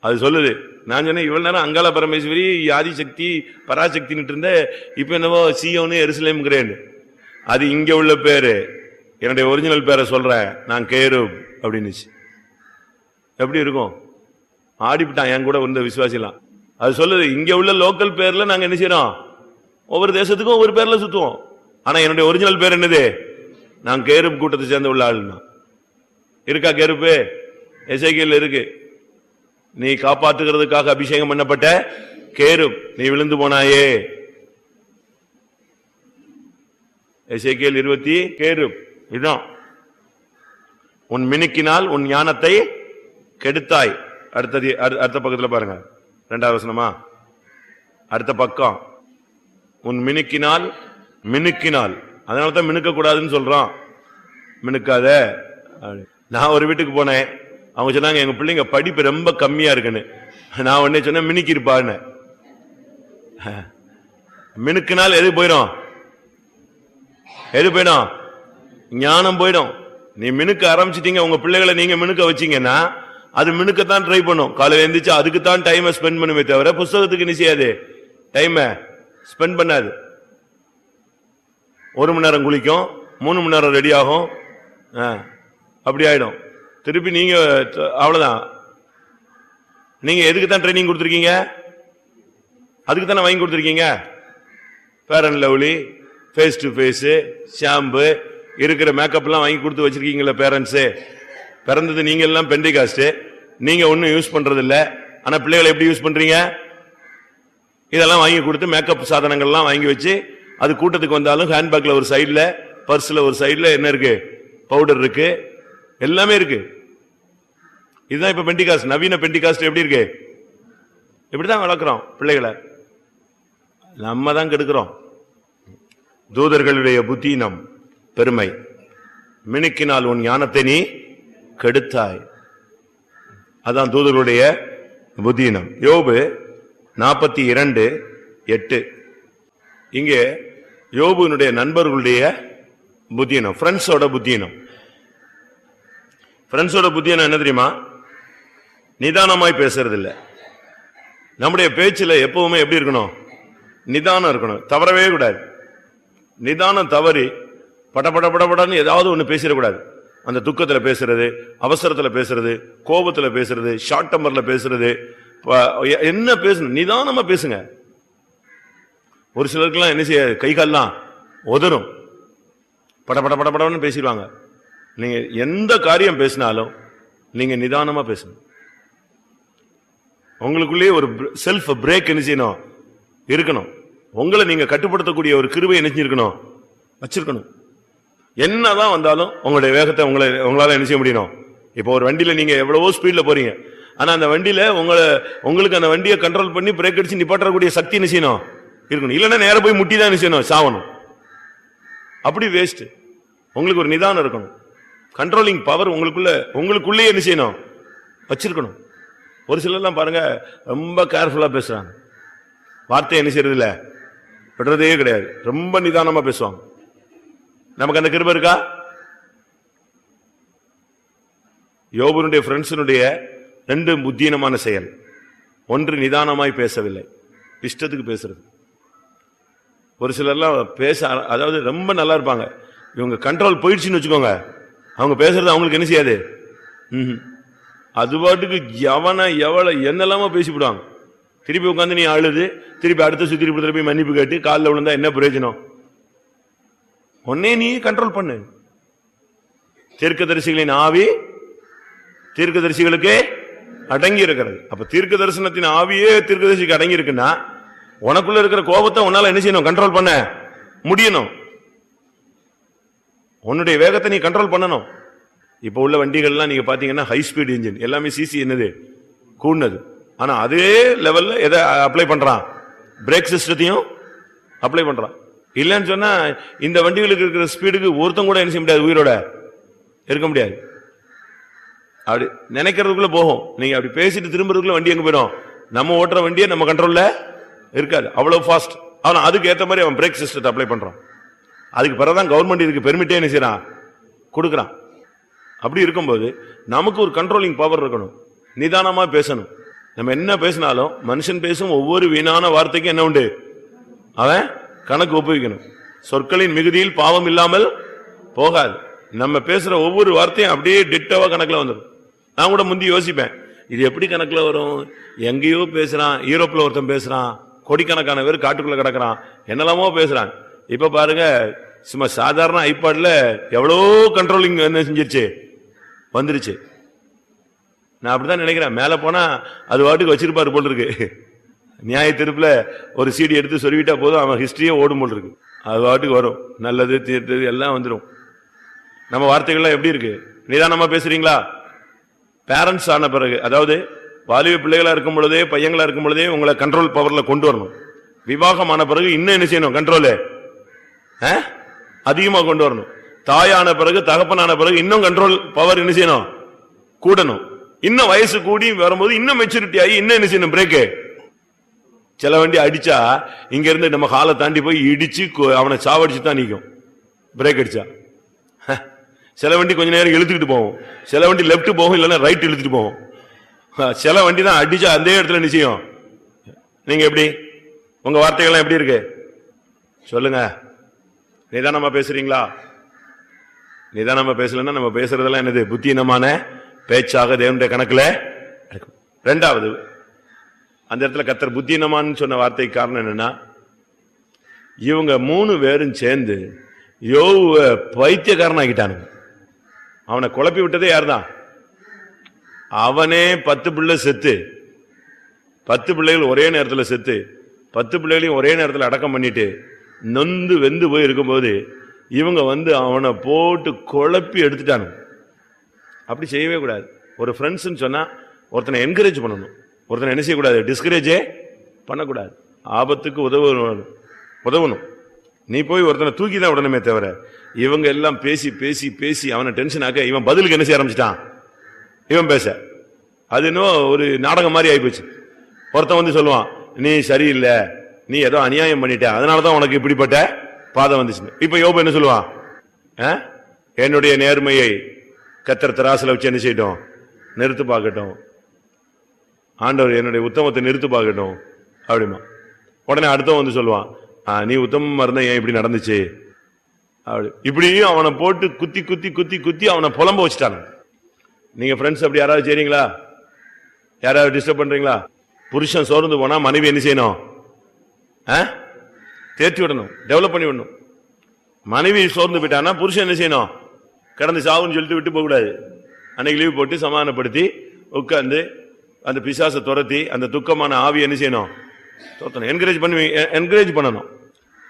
அது சொல்லுது. நான் சொன்னேன் இவ்வளவு நேரம் அங்காள பரமேஸ்வரி ஆதிசக்தி பராசக்தின்னு இருந்த இப்ப என்னவோ சியோன்னு எருசலேம்ங்கிறேன் அது இங்க உள்ள பேரு. என்னுடைய ஒரிஜினல் பேரை சொல்கிறேன் நான் கேரு அப்படின்னுச்சு. எப்படி இருக்கும்? ஆடிப்பிட்டான் என் கூட இருந்த விசுவாசிலாம். அது சொல்லுது இங்கே உள்ள லோக்கல் பேரில் நாங்கள் என்ன செய்கிறோம் ஒவ்வொரு தேசத்துக்கும் ஒவ்வொரு பேரில் சுற்றுவோம் ஆனால் என்னுடைய ஒரிஜினல் பேர் என்னது? நான் கேருப் கூட்டத்தை சேர்ந்த உள்ள ஆளுனா. இருக்கா கேருப்பு? எசைக்கியல் இருக்கு. நீ காப்பாற்றுகிறதுக்காக அபிஷேகம் பண்ணப்பட்ட கேருப். நீ விழுந்து போனாயே. எசேக்கியேல் இருபத்தி கேருப். இதுதான். உன் மினுக்கினால் உன் ஞானத்தை கெடுத்தாய். அடுத்தது அடு- அடுத்த பக்கத்தில் பாருங்க. ரெண்டாவது வசனமா? அடுத்த பக்கம். உன் மினுக்கினால் மினுக்கினால். அதனால தான் மினுக்க கூடாதுன்னு சொல்றான். மினுக்காத. நான் ஒரு வீட்டுக்கு போனேன். அவங்க சொன்னாங்க எங்க பிள்ளைங்க படிப்பு ரொம்ப கம்மியா இருக்குன்னு. நான் உடனே சொன்னேன் மினுக்கி இருப்பான்னு மினுக்குனால் எது போயிடும்? எது போயிடும்? ஞானம் போயிடும். நீ மினுக்க ஆரம்பிச்சிட்டீங்க உங்க பிள்ளைகளை நீங்க மினுக்க வச்சீங்கன்னா அது மினுக்கத்தான் ட்ரை பண்ணும். காலையில் எந்திரிச்சு அதுக்கு தான் டைமை ஸ்பெண்ட் பண்ணுமே தவிர புஸ்தகத்துக்கு என்ன செய்யாது? டைமை ஸ்பெண்ட் பண்ணாது. ஒரு மணி நேரம் குளிக்கும் மூணு மணி நேரம் ரெடி ஆகும். ஆ, அப்படி ஆயிடும். திருப்பி நீங்க அவ்வளவுதான். நீங்க எதுக்கு தான் ட்ரைனிங் கொடுத்துருக்கீங்க? அதுக்கு தானே வாங்கி கொடுத்துருக்கீங்க? Fair and lovely face to face shampoo இருக்கிற மேக்கப்லாம் வாங்கி கொடுத்து வச்சிருக்கீங்களா பேரண்ட்ஸு பிறந்தது நீங்க எல்லாம் பெண்டிகாஸ்ட் நீங்க ஒன்றும் யூஸ் பண்றது இல்லை ஆனா பிள்ளைகளை எப்படி யூஸ் பண்றீங்க? இதெல்லாம் வாங்கி கொடுத்து மேக்கப் சாதனங்கள்லாம் வாங்கி வச்சு அது கூட்டத்துக்கு வந்தாலும் ஹேண்ட்பேக்ல ஒரு சைடில் பர்ஸில் ஒரு சைடில் என்ன இருக்கு? பவுடர் இருக்கு. எல்லாமே இருக்கு. இதுதான் இப்ப பெண்டிகாஸ்ட். நவீன பெண்டிகாஸ்ட் எப்படி இருக்கு? இப்படிதான் வளர்க்குறோம் பிள்ளைகளை. நம்ம தான் கெடுக்கிறோம். தூதர்களுடைய புத்தீனம் பெருமை. மினுக்கினால் உன் ஞானத்தை நீ கெடுத்தாய். அதான் தூதர்களுடைய புதினம். யோபு நாற்பத்தி இரண்டு எட்டு. இங்கே யோபுனுடைய நண்பர்களுடைய புத்தீனம் ஃப்ரெண்ட்ஸோட புத்தீனம் ஃப்ரெண்ட்ஸோட புத்தீனம் என்ன தெரியுமா? நிதானமாய் பேசுறது இல்லை நம்முடைய பேச்சில் எப்பவுமே எப்படி இருக்கணும்? நிதானம் இருக்கணும். தவறவே கூடாது. நிதானம் தவறி படபட படபடன்னு ஏதாவது ஒன்று பேசிடக்கூடாது. அந்த துக்கத்தில் பேசுறது அவசரத்தில் பேசுறது கோபத்தில் பேசுறது ஷார்ட் டம்பரில் பேசுறது என்ன பேசணும்? நிதானமாக பேசுங்க. ஒரு சிலருக்குலாம் என்ன செய்ய கை கால்லாம் உதறும். பட பட பட பேசிடுவாங்க. நீங்கள் எந்த காரியம் பேசினாலும் நீங்கள் நிதானமாக பேசணும். உங்களுக்குள்ளேயே ஒரு செல்ஃப் பிரேக் என்ன செய்யணும்? இருக்கணும். உங்களை நீங்கள் கட்டுப்படுத்தக்கூடிய ஒரு கிருவை என்ன செஞ்சிருக்கணும்? வச்சிருக்கணும். என்னதான் வந்தாலும் உங்களுடைய வேகத்தை உங்களை உங்களால என்ன செய்ய முடியணும் இப்போ ஒரு வண்டியில நீங்க எவ்வளவோ ஸ்பீட்ல போறீங்க. ஆனா அந்த வண்டியில உங்களை உங்களுக்கு அந்த வண்டியை கண்ட்ரோல் பண்ணி பிரேக் அடிச்சு நிப்பாட்டக்கூடிய சக்தி என்ன செய்யணும்? இருக்கணும். இல்லைன்னா நேரம் போய் முட்டி தான் என்ன செய்யணும்? சாவணும். அப்படி வேஸ்ட் உங்களுக்கு ஒரு நிதானம் இருக்கணும். கண்ட்ரோலிங் பவர் உங்களுக்குள்ள உங்களுக்குள்ளேயே என்ன செய்யணும்? வச்சிருக்கணும். ஒரு சிலர்லாம் பாருங்க ரொம்ப கேர்ஃபுல்லாக பேசுறாங்க. வார்த்தை என்ன செய்யறது இல்லை விடுறதே கிடையாது. ரொம்ப நிதானமாக பேசுவாங்க. நமக்கு அந்த கிருப இருக்கா? யோபனுடைய ஃப்ரெண்ட்ஸினுடைய ரெண்டு புத்தீனமான செயல். ஒன்று நிதானமாய் பேசவில்லை. இஷ்டத்துக்கு பேசுறது. ஒரு சிலர்லாம் பேச அதாவது ரொம்ப நல்லா இருப்பாங்க. இவங்க கண்ட்ரோல் போயிடுச்சுன்னு வச்சுக்கோங்க. அவங்க பேசுறது அவங்களுக்கு என்ன செய்யாது? ம்ஹும். அது பாட்டுக்கு எவனை எவ்வளோ என்னெல்லாமோ பேசிவிடுவாங்க திருப்பி உட்காந்து நீ அழுது திருப்பி அடுத்த சுத்தி போய் மன்னிப்பு கேட்டு காலில் விழுந்தா என்ன பிரயோஜனம்? உன்னே நீ கண்ட்ரோல் பண்ணு. தீர்க்கதரிசிகளின் ஆவி தீர்க்கதரிசிகளுக்கு அடங்கி இருக்கிறது அப்ப தீர்க்க தரிசனத்தின் ஆவியே தீர்க்கதரிசிக்கு அடங்கி இருக்குன்னா உனக்குள்ள இருக்கிற கோபத்தை உன்னால என்ன செய்யணும்? கண்ட்ரோல் பண்ண முடியணும். உன்னுடைய வேகத்தை நீ கண்ட்ரோல் பண்ணணும். இப்ப உள்ள வண்டிகள்லாம் நீங்க பாத்தீங்கன்னா ஹை ஸ்பீட் இன்ஜின் எல்லாமே சிசி என்னது? கூடினது. ஆனா அதே லெவல்ல எதை அப்ளை பண்றான்? பிரேக் சிஸ்டத்தையும் அப்ளை பண்றான். இல்லைன்னு சொன்னா இந்த வண்டிகளுக்கு இருக்கிற ஸ்பீடுக்கு ஒருத்தம் கூட என்ன செய்ய முடியாது உயிரோட இருக்க முடியாது. அப்படி நினைக்கிறதுக்குள்ள போகும். நீங்க அப்படி பேசிட்டு திரும்புறதுக்குள்ள வண்டி எங்க போயிடும்? நம்ம ஓட்டுற வண்டியே நம்ம கண்ட்ரோல்ல இருக்காது. அவ்வளவு ஃபாஸ்ட் ஆனா அதுக்கு ஏற்ற மாதிரி அவன் பிரேக் சிஸ்டத்தை அப்ளை பண்றான். அதுக்கு பிறகுதான் கவர்மெண்ட் இதுக்கு பெர்மிட்டே என்ன செய்யறான் கொடுக்குறான். அப்படி இருக்கும்போது நமக்கு ஒரு கண்ட்ரோலிங் பவர் இருக்கணும். நிதானமா பேசணும். நம்ம என்ன பேசினாலும் மனுஷன் பேசும் ஒவ்வொரு வீணான வார்த்தைக்கும் என்ன உண்டு? அவன் கணக்கு ஒப்புவிக்கணும். சொற்களின் மிகுதியில் பாவம் இல்லாமல் போகாது. நம்ம பேசுற ஒவ்வொரு வார்த்தையும் அப்படியே டிட்டவா கணக்குல வந்துடும் நான் கூட முந்தி யோசிப்பேன். இது எப்படி கணக்குல வரும்? எங்கேயோ பேசுறான் யூரோப்ல ஒருத்தன் பேசுறான் கோடிக்கணக்கான பேர் காட்டுக்குள்ள கிடக்குறான் என்னெல்லாமோ பேசுறான். இப்ப பாருங்க சும்மா சாதாரண ஐபாட்ல எவ்வளோ கண்ட்ரோலிங் என்ன செஞ்சிருச்சு? வந்துருச்சு. நான் அப்படிதான் நினைக்கிறேன். மேலே போனா அது வாட்டுக்கு வச்சிருப்பாரு போல் இருக்கு. நியாய திருப்பில் ஒரு சீடி எடுத்து சொல்லிவிட்டா போதும் அவன் ஹிஸ்டரியே ஓடும் போல் இருக்கு. அது வாட்டுக்கு வரும். நல்லது தீர்த்தது எல்லாம் வந்துடும் நம்ம வார்த்தைகள்லாம் எப்படி இருக்கு? நிதானமா பேசுறீங்களா? பேரண்ட்ஸ் ஆன பிறகு அதாவது வாலிப பிள்ளைகளா இருக்கும் பொழுதே பையங்களா இருக்கும் பொழுதே உங்களை கண்ட்ரோல் பவர்ல கொண்டு வரணும். விவாகம் ஆன பிறகு இன்னும் என்ன செய்யணும்? கண்ட்ரோலு அதிகமா கொண்டு வரணும். தாயான பிறகு தகப்பனான பிறகு இன்னும் கண்ட்ரோல் பவர் என்ன செய்யணும்? கூடணும். இன்னும் வயசு கூடி வரும்போது இன்னும் மெச்சூரிட்டி ஆகி இன்னும் என்ன செய்யணும்? பிரேக்கு சில வண்டி அடிச்சா இங்க இருந்து நம்ம காலை தாண்டி போய் இடிச்சு அவனை சாவடிச்சு தான் நிற்கும் பிரேக் அடிச்சா. சில வண்டி கொஞ்ச நேரம் இழுத்துக்கிட்டு போவோம். சில வண்டி லெஃப்ட் போகும் இல்லைன்னா ரைட் இழுத்துட்டு போகும் சில வண்டி தான் அடிச்சா அந்த இடத்துல நிச்சயம். நீங்க எப்படி? உங்க வார்த்தைகள்லாம் எப்படி இருக்கு? சொல்லுங்க. நிதானமா பேசுறீங்களா? நிதானமா பேசலன்னா நம்ம பேசுறதெல்லாம் என்னது? புத்தியினமான பேச்சாக தேவனுடைய கணக்குல ரெண்டாவது அந்த இடத்துல கத்தர் புத்தினமான்னு சொன்ன வார்த்தைக்கு காரணம் என்னன்னா இவங்க மூணு பேரும் சேர்ந்து யோவ பைத்தியக்காரன் அவனை குழப்பி விட்டதே யார்தான்? அவனே பத்து பிள்ளை செத்து பத்து பிள்ளைகள் ஒரே நேரத்தில் செத்து பத்து பிள்ளைகளையும் ஒரே நேரத்தில் அடக்கம் பண்ணிட்டு நொந்து வெந்து போய் இருக்கும்போது இவங்க வந்து அவனை போட்டு குழப்பி எடுத்துட்டானுங்க. அப்படி செய்யவே கூடாது. ஒரு ஃப்ரெண்ட்ஸ்ன்னு சொன்னால் ஒருத்தனை என்கரேஜ் பண்ணணும். ஒருத்தனை என்ன செய்யக்கூடாது? டிஸ்கரேஜே பண்ணக்கூடாது. ஆபத்துக்கு உதவணும் உதவணும். நீ போய் ஒருத்தனை தூக்கி தான் விடணுமே தவிர இவங்க எல்லாம் பேசி பேசி பேசி அவனை டென்ஷன் ஆக்க இவன் பதிலுக்கு என்ன செய்ய ஆரம்பிச்சிட்டான்? இவன் பேச. அது இன்னும் ஒரு நாடகம் மாதிரி ஆகிப்போச்சு ஒருத்தன் வந்து சொல்லுவான் நீ சரியில்லை. நீ ஏதோ அநியாயம் பண்ணிட்ட. அதனாலதான் உனக்கு இப்படிப்பட்ட பாதம் வந்துச்சு. இப்போ யோபு என்ன சொல்லுவான்? ஆ? என்னுடைய நேர்மையை கத்திர திராசில் வச்சு என்ன செய்யட்டும்? நிறுத்து பார்க்கட்டும். ஆண்டவர் என்னுடைய உத்தமத்தை நிறுத்து பார்க்கட்டும் அப்படிமா. உடனே அடுத்தவன் வந்து சொல்லுவான் "ஆ, நீ உத்தமமாக இருந்தால் ஏன் இப்படி நடந்துச்சு? அப்படி. இப்படியும் அவனை போட்டு குத்தி குத்தி குத்தி குத்தி அவனை புலம்ப வச்சுட்டாங்க நீங்கள் ஃப்ரெண்ட்ஸ் அப்படி யாராவது செய்றீங்களா? யாராவது டிஸ்டர்ப் பண்ணுறீங்களா புருஷன் சோர்ந்து போனால் மனைவி என்ன செய்யணும்? ஆ? தேர்த்தி விடணும் டெவலப் பண்ணி விடணும். மனைவி சோர்ந்து போயிட்டானா புருஷன் என்ன செய்யணும்? கடந்து சாவுன்னு சொல்லிட்டு விட்டு போகக்கூடாது. அன்னைக்கு லீவ் போட்டு சமாதானப்படுத்தி உட்காந்து அந்த பிசாசை துரத்தி அந்த துக்கமான ஆவி என்ன செய்யணும்? துரத்தணும். என்கரேஜ் பண்ணி என்கரேஜ் பண்ணணும்.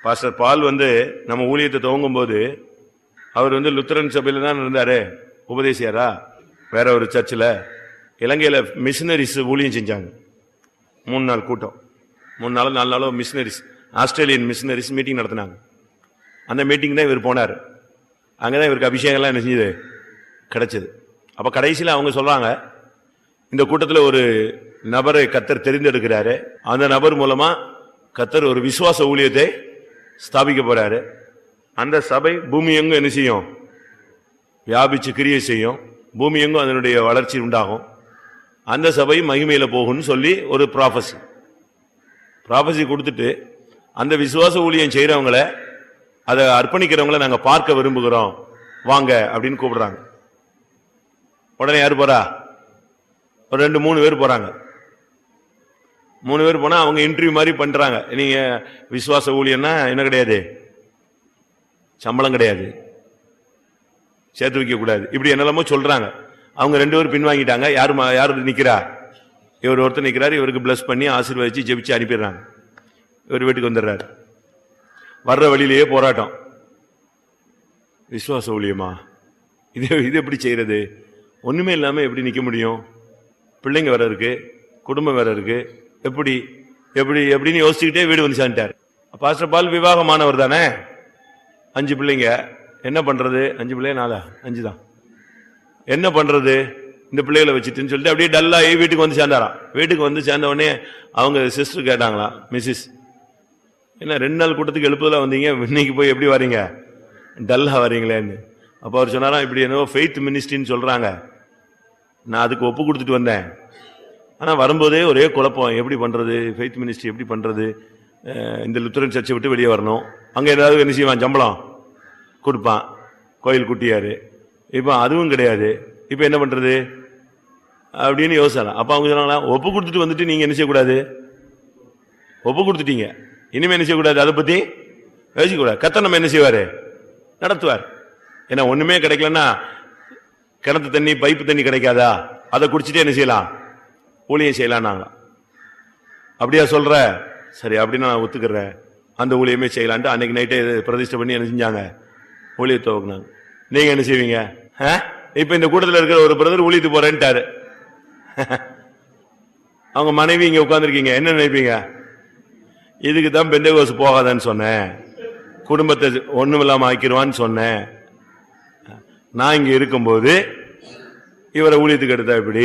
பாஸ்டர் பால் வந்து நம்ம ஊழியத்தை துவங்கும் போது அவர் வந்து லுத்தரன் சபையில் தான் இருந்தார். உபதேசியாரா? வேற ஒரு சர்ச்சில். இலங்கையில் மிஷினரிஸ் ஊழியம் செஞ்சாங்க. மூணு நாள் கூட்டம். மூணு நாளோ நாலு நாளோ மிஷினரிஸ் ஆஸ்திரேலியன் மிஷினரிஸ் மீட்டிங் நடத்தினாங்க. அந்த மீட்டிங் தான் இவர் போனார். அங்கே தான் இவருக்கு அபிஷேகம்லாம் என்ன செஞ்சது கிடச்சிது. அப்போ கடைசியில் அவங்க சொல்கிறாங்க இந்த கூட்டத்தில் ஒரு நபரை கத்தர் தெரிந்தெடுக்கிறாரு. அந்த நபர் மூலமா கத்தர் ஒரு விசுவாச ஊழியத்தை ஸ்தாபிக்க போறாரு. அந்த சபை பூமி எங்கும் என்ன செய்யும்? வியாபிச்சு கிரியை செய்யும். பூமி எங்கும் அதனுடைய வளர்ச்சி உண்டாகும். அந்த சபை மகிமையில போகும்னு சொல்லி ஒரு ப்ராஃபஸி ப்ராஃபஸி கொடுத்துட்டு அந்த விசுவாச ஊழியம் செய்கிறவங்கள அதை அர்ப்பணிக்கிறவங்கள நாங்கள் பார்க்க விரும்புகிறோம். வாங்க அப்படின்னு கூப்பிடுறாங்க. உடனே யார் போறா? ஒரு ரெண்டு மூணு பேர் போகிறாங்க மூணு பேர் போனால் அவங்க இன்டர்வியூ மாதிரி பண்ணுறாங்க நீங்கள் விசுவாச ஊழியன்னா என்ன கிடையாது? சம்பளம் கிடையாது. சேர்த்து வைக்கக்கூடாது இப்படி என்னெல்லாமோ சொல்கிறாங்க அவங்க ரெண்டு பேரும் பின்வாங்கிட்டாங்க. யார் யார் நிற்கிறா இவர் ஒருத்தர் நிற்கிறார் இவருக்கு ப்ளஸ் பண்ணி ஆசீர்வதிச்சு ஜெபிச்சு அனுப்பிடுறாங்க. இவர் வீட்டுக்கு வந்துடுறாரு. வர்ற வழியிலேயே போராட்டம். விசுவாச ஊழியமா? இது இது எப்படி செய்கிறது ஒன்றுமே இல்லாமல் எப்படி நிற்க முடியும்? பிள்ளைங்க வேற இருக்கு குடும்பம் வேற இருக்கு. எப்படி எப்படி எப்படின்னு யோசிச்சுக்கிட்டே வீடு வந்து சேர்ந்துட்டார் பாஸ்டர் பால் விவாகமானவர் தானே? அஞ்சு பிள்ளைங்க. என்ன பண்றது? அஞ்சு பிள்ளைங்க நாலா? அஞ்சு தான் என்ன பண்றது? இந்த பிள்ளைகளை வச்சுட்டுன்னு சொல்லிட்டு அப்படியே டல்லாகி வீட்டுக்கு வந்து சேர்ந்தாராம். வீட்டுக்கு வந்து சேர்ந்த உடனே அவங்க சிஸ்டர் கேட்டாங்களாம் மிஸ்ஸஸ் என்ன ரெண்டு நாள் கூட்டத்துக்கு எழுப்புதலாக வந்தீங்க? இன்னைக்கு போய் எப்படி வரீங்க? டல்லாக வரீங்களேன்னு. அப்போ அவர் சொன்னாராம் இப்படி என்னவோ ஃபெய்த் மினிஸ்ட்ரின்னு சொல்கிறாங்க நான் அதுக்கு ஒப்பு கொடுத்துட்டு வந்தேன். ஆனால் வரும்போதே ஒரே குழப்பம் எப்படி பண்ணுறது ஃபெய்த் மினிஸ்ட்ரி எப்படி பண்ணுறது இந்த லுத்தரன் சர்ச்சை விட்டு வெளியே வரணும். அங்கே ஏதாவது என்ன செய்வான்? சம்பளம் கொடுப்பான். கோயில் குட்டியார். இப்போ அதுவும் கிடையாது. இப்போ என்ன பண்ணுறது அப்படின்னு யோசனை அப்போ அவங்க சொன்னாங்களா ஒப்பு கொடுத்துட்டு வந்துட்டு நீங்கள் என்ன செய்யக்கூடாது? ஒப்பு கொடுத்துட்டீங்க. இனிமேல் என்ன செய்யக்கூடாது? அதை பற்றி யோசிக்கக்கூடாது. கத்த நம்ம என்ன செய்வார்? நடத்துவார். ஏன்னா ஒன்றுமே கிடைக்கலன்னா கிணத்து தண்ணி பைப்பு தண்ணி கிடைக்காதா? அதை குடிச்சிட்டு என்ன செய்யலாம்? ஊழியம் செய்யலாம் நாங்க அப்படியா சொல்ற? சரி அப்படின்னு நான் ஒத்துக்கிறேன். அந்த ஊழியமே செய்யலான்ட்டு அன்னைக்கு நைட்டே பிரதிஷ்டை பண்ணி என்ன செஞ்சாங்க? ஊழியத்தை துவக்கினாங்க. நீங்க என்ன செய்வீங்க? ஆ? இப்ப இந்த கூட்டத்தில் இருக்கிற ஒரு பிரதர் ஊழியத்து போறேன்ட்டாரு. அவங்க மனைவி இங்க உட்காந்துருக்கீங்க என்ன நினைப்பீங்க? இதுக்கு தான் பெந்தகோசு போகாதன்னு சொன்னேன். குடும்பத்தை ஒண்ணுமில்லாம ஆக்கிடுவான்னு சொன்னேன். நான் இங்கே இருக்கும்போது இவரை ஊழியத்துக்கு எடுத்தா இப்படி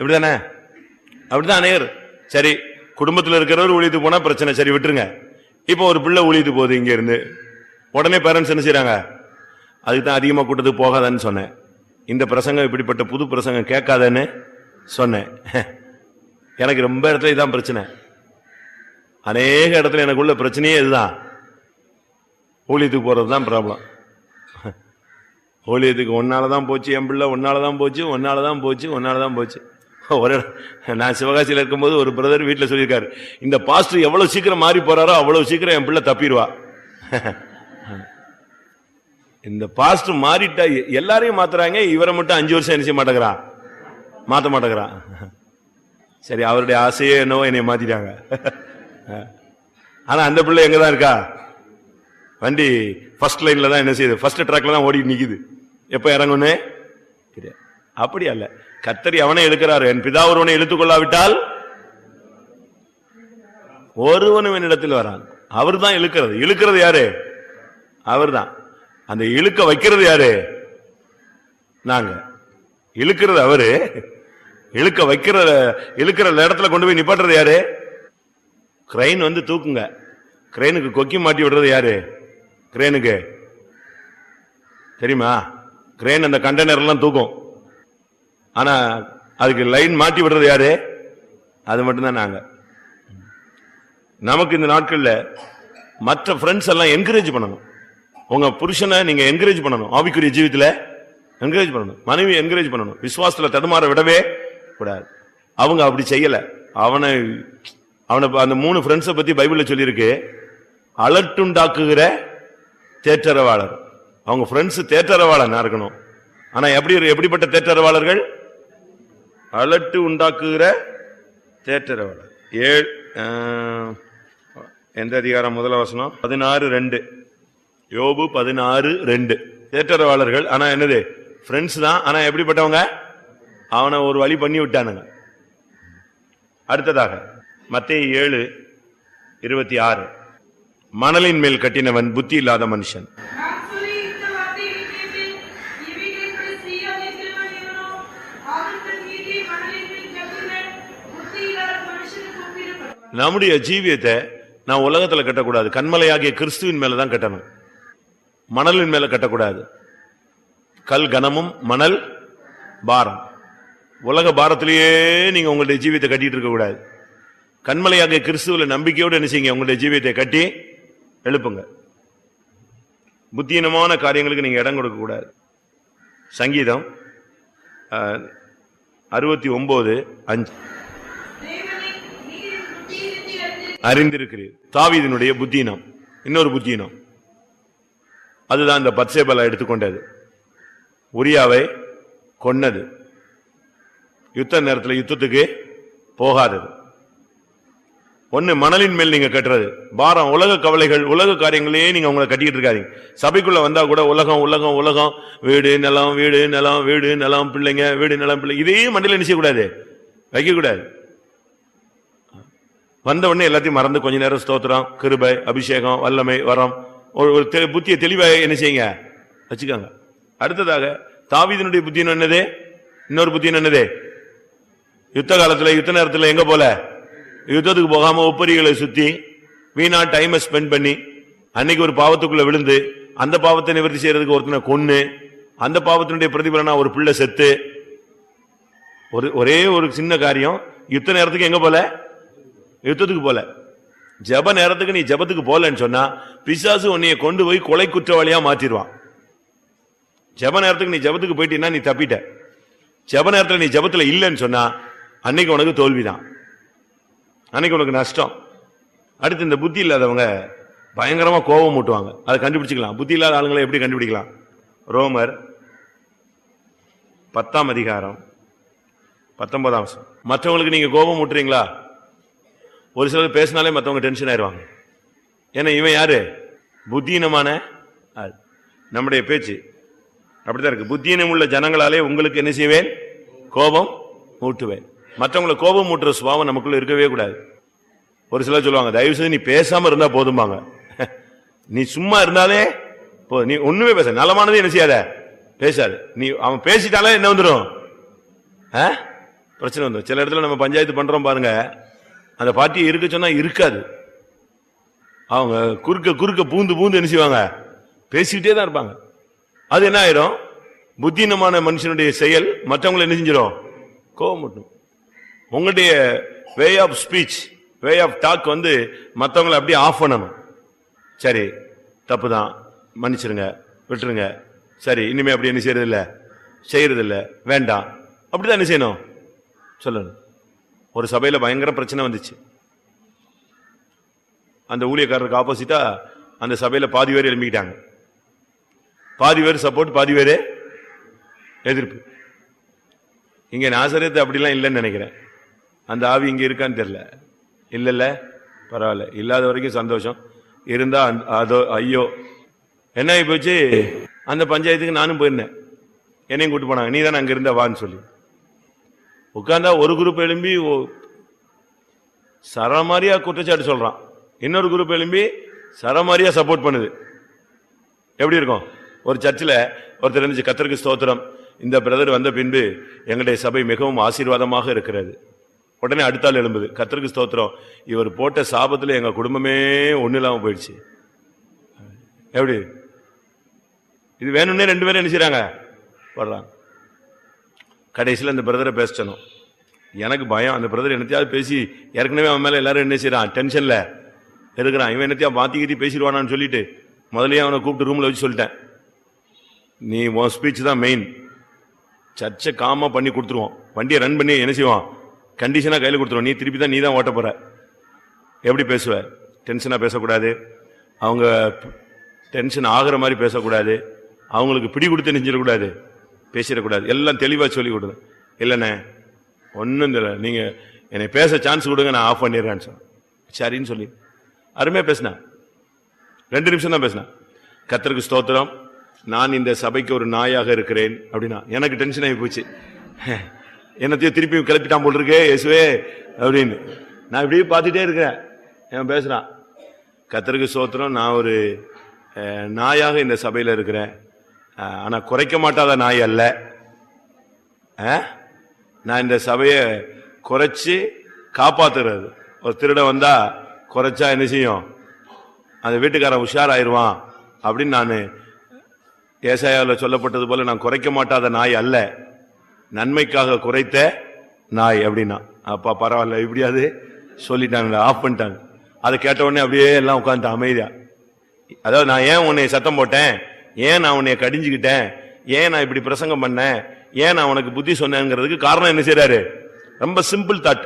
இப்படிதானே? அப்படிதான் அநேகர். சரி குடும்பத்தில் இருக்கிறவர் ஊழியத்துக்கு போனால் பிரச்சனை. சரி விட்டுருங்க. இப்போ ஒரு பிள்ளை ஊழியத்துக்கு போகுது இங்கேருந்து உடனே பேரண்ட்ஸ் என்ன செய்கிறாங்க அதுக்கு தான் அதிகமாக கூட்டத்துக்கு போகாதான்னு சொன்னேன். இந்த பிரசங்கம் இப்படிப்பட்ட புது பிரசங்கம் கேட்காதன்னு சொன்னேன். <laughs> எனக்கு ரொம்ப இடத்துல இதுதான் பிரச்சனை. அநேக இடத்துல எனக்குள்ள பிரச்சனையே இதுதான். ஊழியத்துக்கு போகிறது தான் ப்ராப்ளம் ஊழியத்துக்கு ஒன்னாலதான் போச்சு என் பிள்ளை ஒன்னாலதான் போச்சு ஒன்னாலதான் போச்சு ஒன்னாலதான் போச்சு. ஒரு நான் சிவகாசியில் இருக்கும்போது ஒரு பிரதர் வீட்டில் சொல்லியிருக்காரு இந்த பாஸ்டர் எவ்வளோ சீக்கிரம் மாறி போறாரோ அவ்வளோ சீக்கிரம் என் பிள்ளை தப்பிடுவா. இந்த பாஸ்டர் மாறிட்டா எல்லாரையும் மாத்துறாங்க இவரை மட்டும் அஞ்சு வருஷம் என்ன செய்ய மாட்டேங்கிறான் மாற்ற மாட்டேங்கிறான் சரி அவருடைய ஆசையே என்னவோ என்னை மாத்திட்டாங்க. ஆனா அந்த பிள்ளை எங்கதான் இருக்கா? வண்டி ஃபர்ஸ்ட் லைன்ல தான் என்ன செய்யுது? ஃபர்ஸ்ட் ட்ராக்ல தான் ஓடி நிக்குது. எப்ப இறங்குன்னு தெரியாது. அப்படி அல்ல. கத்தரி அவனை எடுக்கிறாரு என் பிதா ஒருவனை இழுத்துக் கொள்ளாவிட்டால் ஒருவனும் என்னிடத்தில் வரான். அவர் தான் இழுக்கிறது. இழுக்கிறது யாரு? அவர்தான். அந்த இழுக்க வைக்கிறது யாரு? நாங்க. இழுக்கிறது அவரு. இழுக்க வைக்கிற இழுக்கிற இடத்துல கொண்டு போய் நிப்பாட்டுறது யாரு? கிரைன் வந்து தூக்குங்க. கிரெயினுக்கு கொக்கி மாட்டி விடுறது யாரு? கிரேனுக்கு தெரியுமா? கிரேன் அந்த கண்டெய்னர் எல்லாம் தூக்கும். ஆனா அதுக்கு லைன் மாட்டி விடுறது யாரு? அது மட்டும்தான் நாங்க. நமக்கு இந்த நாட்கள்ல மற்ற ஃப்ரெண்ட்ஸ் எல்லாம் என்கரேஜ் பண்ணணும். உங்க புருஷனை நீங்க என்கரேஜ் பண்ணணும். ஆவிக்குரிய ஜீவித்துல என்கரேஜ் பண்ணணும். மனைவி என்கரேஜ் பண்ணணும். விசுவாசத்துல தடுமாற விடவே கூடாது. அவங்க அப்படி செய்யல. அவனை அவனை அந்த மூணு ஃப்ரெண்ட்ஸை பத்தி பைபிள்ல சொல்லியிருக்கு. அலட்டுண்டாக்குகிற தேற்றரவாளர். அவங்க ஃப்ரெண்ட்ஸ் தேட்டரவாளனா இருக்கணும்? ஆனா எப்படி எப்படிப்பட்ட தேட்டரவாளர்கள் அலட்டு உண்டாக்குகிற தேட்டரவாளர் ஏழு எந்த அதிகாரம்? முதல வசனம். பதினாறு ரெண்டு. யோபு பதினாறு ரெண்டு. தேட்டரவாளர்கள் ஆனா என்னது? ஃப்ரெண்ட்ஸ் தான் ஆனா எப்படிப்பட்டவங்க? அவனை ஒரு வழி பண்ணி விட்டானுங்க. அடுத்ததாக மத்திய ஏழு இருபத்தி ஆறு. மணலின் மேல் கட்டினவன் புத்தி இல்லாத மனுஷன். நம்முடைய ஜீவியத்தை நான் உலகத்தில் கட்டக்கூடாது. கண்மலையாகிய கிறிஸ்துவின் மேல தான் கட்டணும். மணலின் மேல கட்டக்கூடாது. கல் கனமும் மணல் பாரம். உலக பாரத்திலேயே நீங்க உங்களுடைய ஜீவியத்தை கட்டிட்டு இருக்க கூடாது. கண்மலையாகிய கிறிஸ்துவில் நம்பிக்கையோடு என்ன உங்களுடைய ஜீவியத்தை கட்டி எழுப்புங்க. புத்தீனமான காரியங்களுக்கு நீங்க இடம் கொடுக்க கூடாது. சங்கீதம் அறுபத்தி ஒன்பது அஞ்சு தேவனே, நீர் என் புத்தியிலிருந்து அறிந்து அறிந்திருக்கிறீர். தாவிதனுடைய புத்தினம் இன்னொரு புத்தினம் அதுதான் இந்த பத்சேபலா எடுத்துக்கொண்டது. உரியாவை கொன்னது. யுத்த நேரத்தில் யுத்தத்துக்கு போகாதது. ஒன்று மணலின் மேல் நீங்கள் கட்டுறது. பாரம் உலக கவலைகள் உலக காரியங்களையே நீங்கள் உங்களை கட்டிக்கிட்டு இருக்காதீங்க. சபைக்குள்ளே வந்தால் கூட உலகம் உலகம் உலகம். வீடு நிலம் வீடு நிலம் வீடு நிலம் பிள்ளைங்க வீடு நிலம் பிள்ளை. இதையும் மண்டியில் என்ன வைக்கக்கூடாது. வந்த உடனே எல்லாத்தையும் மறந்து கொஞ்ச நேரம் ஸ்தோத்திரம் கிருபை அபிஷேகம் வல்லமை வரம். ஒரு ஒரு தெ- புத்திய தெளிவாக என்ன செய்யுங்க? வச்சுக்கோங்க. அடுத்ததாக தாவீதினுடைய புத்தி என்னது? இன்னொரு புத்தி என்னது? யுத்த காலத்தில் யுத்த நேரத்தில் எங்க போல? யுத்தத்துக்கு போகாம ஒப்பரிகளை சுத்தி வீணா டைமை ஸ்பெண்ட் பண்ணி அன்னைக்கு ஒரு பாவத்துக்குள்ள விழுந்து அந்த பாவத்தை நிவர்த்தி செய்யறதுக்கு ஒருத்தனை கொன்னு அந்த பாவத்தினுடைய பிரதிபலனா ஒரு பிள்ளை செத்து ஒரு ஒரே ஒரு சின்ன காரியம் யுத்த நேரத்துக்கு எங்க போல? யுத்தத்துக்கு போல. ஜெப நேரத்துக்கு நீ ஜெபத்துக்கு போலன்னு சொன்னா பிசாசு உன்னைய கொண்டு போய் கொலை குற்றவாளியா மாத்திடுவான் ஜப நேரத்துக்கு நீ ஜெபத்துக்கு போயிட்டீன்னா நீ தப்பிட்ட. ஜெப நேரத்தில் நீ ஜபத்தில் இல்லைன்னு சொன்னா அன்னைக்கு உனக்கு தோல்விதான். அன்னைக்கு உனக்கு நஷ்டம். அடுத்து இந்த புத்தி இல்லாதவங்க பயங்கரமா கோபம் மூட்டுவாங்க அதை கண்டுபிடிச்சிக்கலாம். புத்தி இல்லாத ஆளுங்களை எப்படி கண்டுபிடிக்கலாம்? ரோமர் பத்தாம் அதிகாரம் பத்தொன்பதாம் மற்றவங்களுக்கு நீங்க கோபம் மூட்டுறீங்களா ஒரு சிலர் பேசினாலே மற்றவங்க டென்ஷன் ஆயிடுவாங்க ஏன்னா இவன் யாரு? புத்தீனமான ஆள். நம்முடைய பேச்சு அப்படிதான் இருக்கு. புத்தீனம் உள்ள ஜனங்களாலே உங்களுக்கு என்ன செய்வேன்? கோபம் மூட்டுவேன் மற்றவங்களை கோபம் மூட்டுற சுபாவம் நமக்குள்ள இருக்கவே கூடாது. ஒரு சிலர் சொல்லுவாங்க தயவு செய்து நீ பேசாம இருந்தா போதுமாங்க <laughs> நீ சும்மா இருந்தாலே போ நீ ஒண்ணுமே பேச நலமானது என்ன செய்யாத? பேசாது. நீ அவன் பேசிட்டாலே என்ன வந்துடும் ஆ? பிரச்சனை வந்துடும் சில இடத்துல நம்ம பஞ்சாயத்து பண்றோம் பாருங்க. அந்த பார்ட்டி இருக்க சொன்னா இருக்காது. அவங்க குறுக்க குறுக்க பூந்து பூந்து என்ன செய்வாங்க? பேசிக்கிட்டே தான் இருப்பாங்க. அது என்ன ஆயிரும்? புத்தீனமான மனுஷனுடைய செயல் மற்றவங்களை என்ன செஞ்சிடும் கோவம் மட்டும் உங்களுடைய way of speech way of talk வந்து மற்றவங்களை அப்படியே ஆஃப் பண்ணணும். சரி தப்பு தான் மன்னிச்சிருங்க விட்டுருங்க. சரி இனிமே அப்படி என்ன செய்யறதில்ல? செய்யறதில்ல. வேண்டாம். அப்படிதான் என்ன செய்யணும்? சொல்லணும். ஒரு சபையில் பயங்கர பிரச்சனை வந்துச்சு. அந்த ஊழியக்காரருக்கு ஆப்போசிட்டா அந்த சபையில் பாதி பேர் எழுப்பிக்கிட்டாங்க பாதி பேர் சப்போர்ட் பாதி பேர் எதிர்ப்பு. இங்கே நாசரியத்தை அப்படிலாம் இல்லைன்னு நினைக்கிறேன். அந்த ஆவி இங்கே இருக்கான்னு தெரில இல்லைல்ல பரவாயில்ல. இல்லாத வரைக்கும் சந்தோஷம். இருந்தா அந் அதோ ஐயோ. என்ன ஆகி போச்சு? அந்த பஞ்சாயத்துக்கு நானும் போயிருந்தேன். என்னையும் கூட்டு போனாங்க. நீ தானே அங்கே இருந்த வான்னு சொல்லி. உட்கார்ந்தா ஒரு குரூப் எழும்பி ஓ- சரமாரியா குற்றச்சாட்டு சொல்றான். இன்னொரு குரூப் எழும்பி சரமாரியா சப்போர்ட் பண்ணுது. எப்படி இருக்கும்? ஒரு சர்ச்சில் ஒருத்தர் இருந்துச்சு கத்தருக்கு ஸ்தோத்திரம். இந்த பிரதர் வந்த பின்பு எங்களுடைய சபை மிகவும் ஆசீர்வாதமாக இருக்கிறது. உடனே அடுத்தால் எழும்புது கத்தருக்கு ஸ்தோத்திரம். இவர் போட்ட சாபத்தில் எங்கள் குடும்பமே ஒன்றும் இல்லாமல் போயிடுச்சு. எப்படி? இது வேணும்னே ரெண்டு பேரும் என்ன செய்றாங்க? கடைசியில் அந்த பிரதரை பேசணும் எனக்கு பயம். அந்த பிரதர் என்னத்தையாவது பேசி ஏற்கனவே அவன் மேலே எல்லாரும் என்ன செய்யறான் டென்ஷனில் இருக்கிறான். இவன் என்னத்தையா மாத்தி கீத்தி பேசிடுவானான்னு சொல்லிட்டு முதலே அவனை கூப்பிட்டு ரூமில் வச்சு சொல்லிட்டேன். நீ உன் ஸ்பீச் தான் மெயின் சர்ச்சை காமாக பண்ணி கொடுத்துருவோம். வண்டியை ரன் பண்ணி என்ன செய்வான்? கண்டிஷனாக கையில் கொடுத்துருவோம் நீ திருப்பி தான் நீ தான் ஓட்ட போகிற எப்படி பேசுவ? டென்ஷனாக பேசக்கூடாது. அவங்க டென்ஷன் ஆகிற மாதிரி பேசக்கூடாது. அவங்களுக்கு பிடி கொடுத்து நெஞ்சிடக்கூடாது. பேசிடக்கூடாது. எல்லாம் தெளிவாக சொல்லி கொடுங்க. இல்லைண்ணே ஒன்றும் இல்லை நீங்கள் என்னை பேச சான்ஸ் கொடுங்க நான் ஆஃப் பண்ணிடுறேன்னு சொன்னேன். சரின்னு சொல்லி. அருமையாக பேசினா. ரெண்டு நிமிஷம் தான் பேசினேன் கத்தருக்கு ஸ்தோத்திரம். நான் இந்த சபைக்கு ஒரு நாயாக இருக்கிறேன் அப்படின்னா எனக்கு டென்ஷன் ஆகி போச்சு. <laughs> என்னத்தையும் திருப்பி கிளப்பிட்டான் போல் இருக்கே இயேசுவே அப்படின்னு. நான் இப்படியே பார்த்துட்டே இருக்கிறேன். என் பேசுகிறான் கத்தருக்கு ஸ்தோத்திரம். நான் ஒரு நாயாக இந்த சபையில் இருக்கிறேன். ஆனால் குறைக்க மாட்டாத நாய் அல்ல. நான் இந்த சபையை குறைச்சி காப்பாத்துறது. ஒரு திருட வந்தா குறைச்சா என்ன செய்யும்? அந்த வீட்டுக்காரன் உஷாராயிருவான் அப்படின்னு நான் ஏசாயாவில் சொல்லப்பட்டது போல நான் குறைக்க மாட்டாத நாய் அல்ல. நன்மைக்காக குறைத்த நாய் அப்படின்னா. அப்பா பரவாயில்ல இப்படியாவது சொல்லிட்டாங்க ஆஃப் பண்ணிட்டாங்க. அதை கேட்ட உடனே அப்படியே எல்லாம் உட்காந்துட்டு அமைதியா. அதாவது நான் ஏன் உன்னை சத்தம் போட்டேன்? ஏன் நான் உன்னை கடிஞ்சுக்கிட்டேன்? ஏன் நான் இப்படி பிரசங்கம் பண்ணேன்? ஏன் நான் உனக்கு புத்தி சொன்னேங்கிறதுக்கு காரணம் என்ன செய்யறாரு ரொம்ப சிம்பிள் தாட்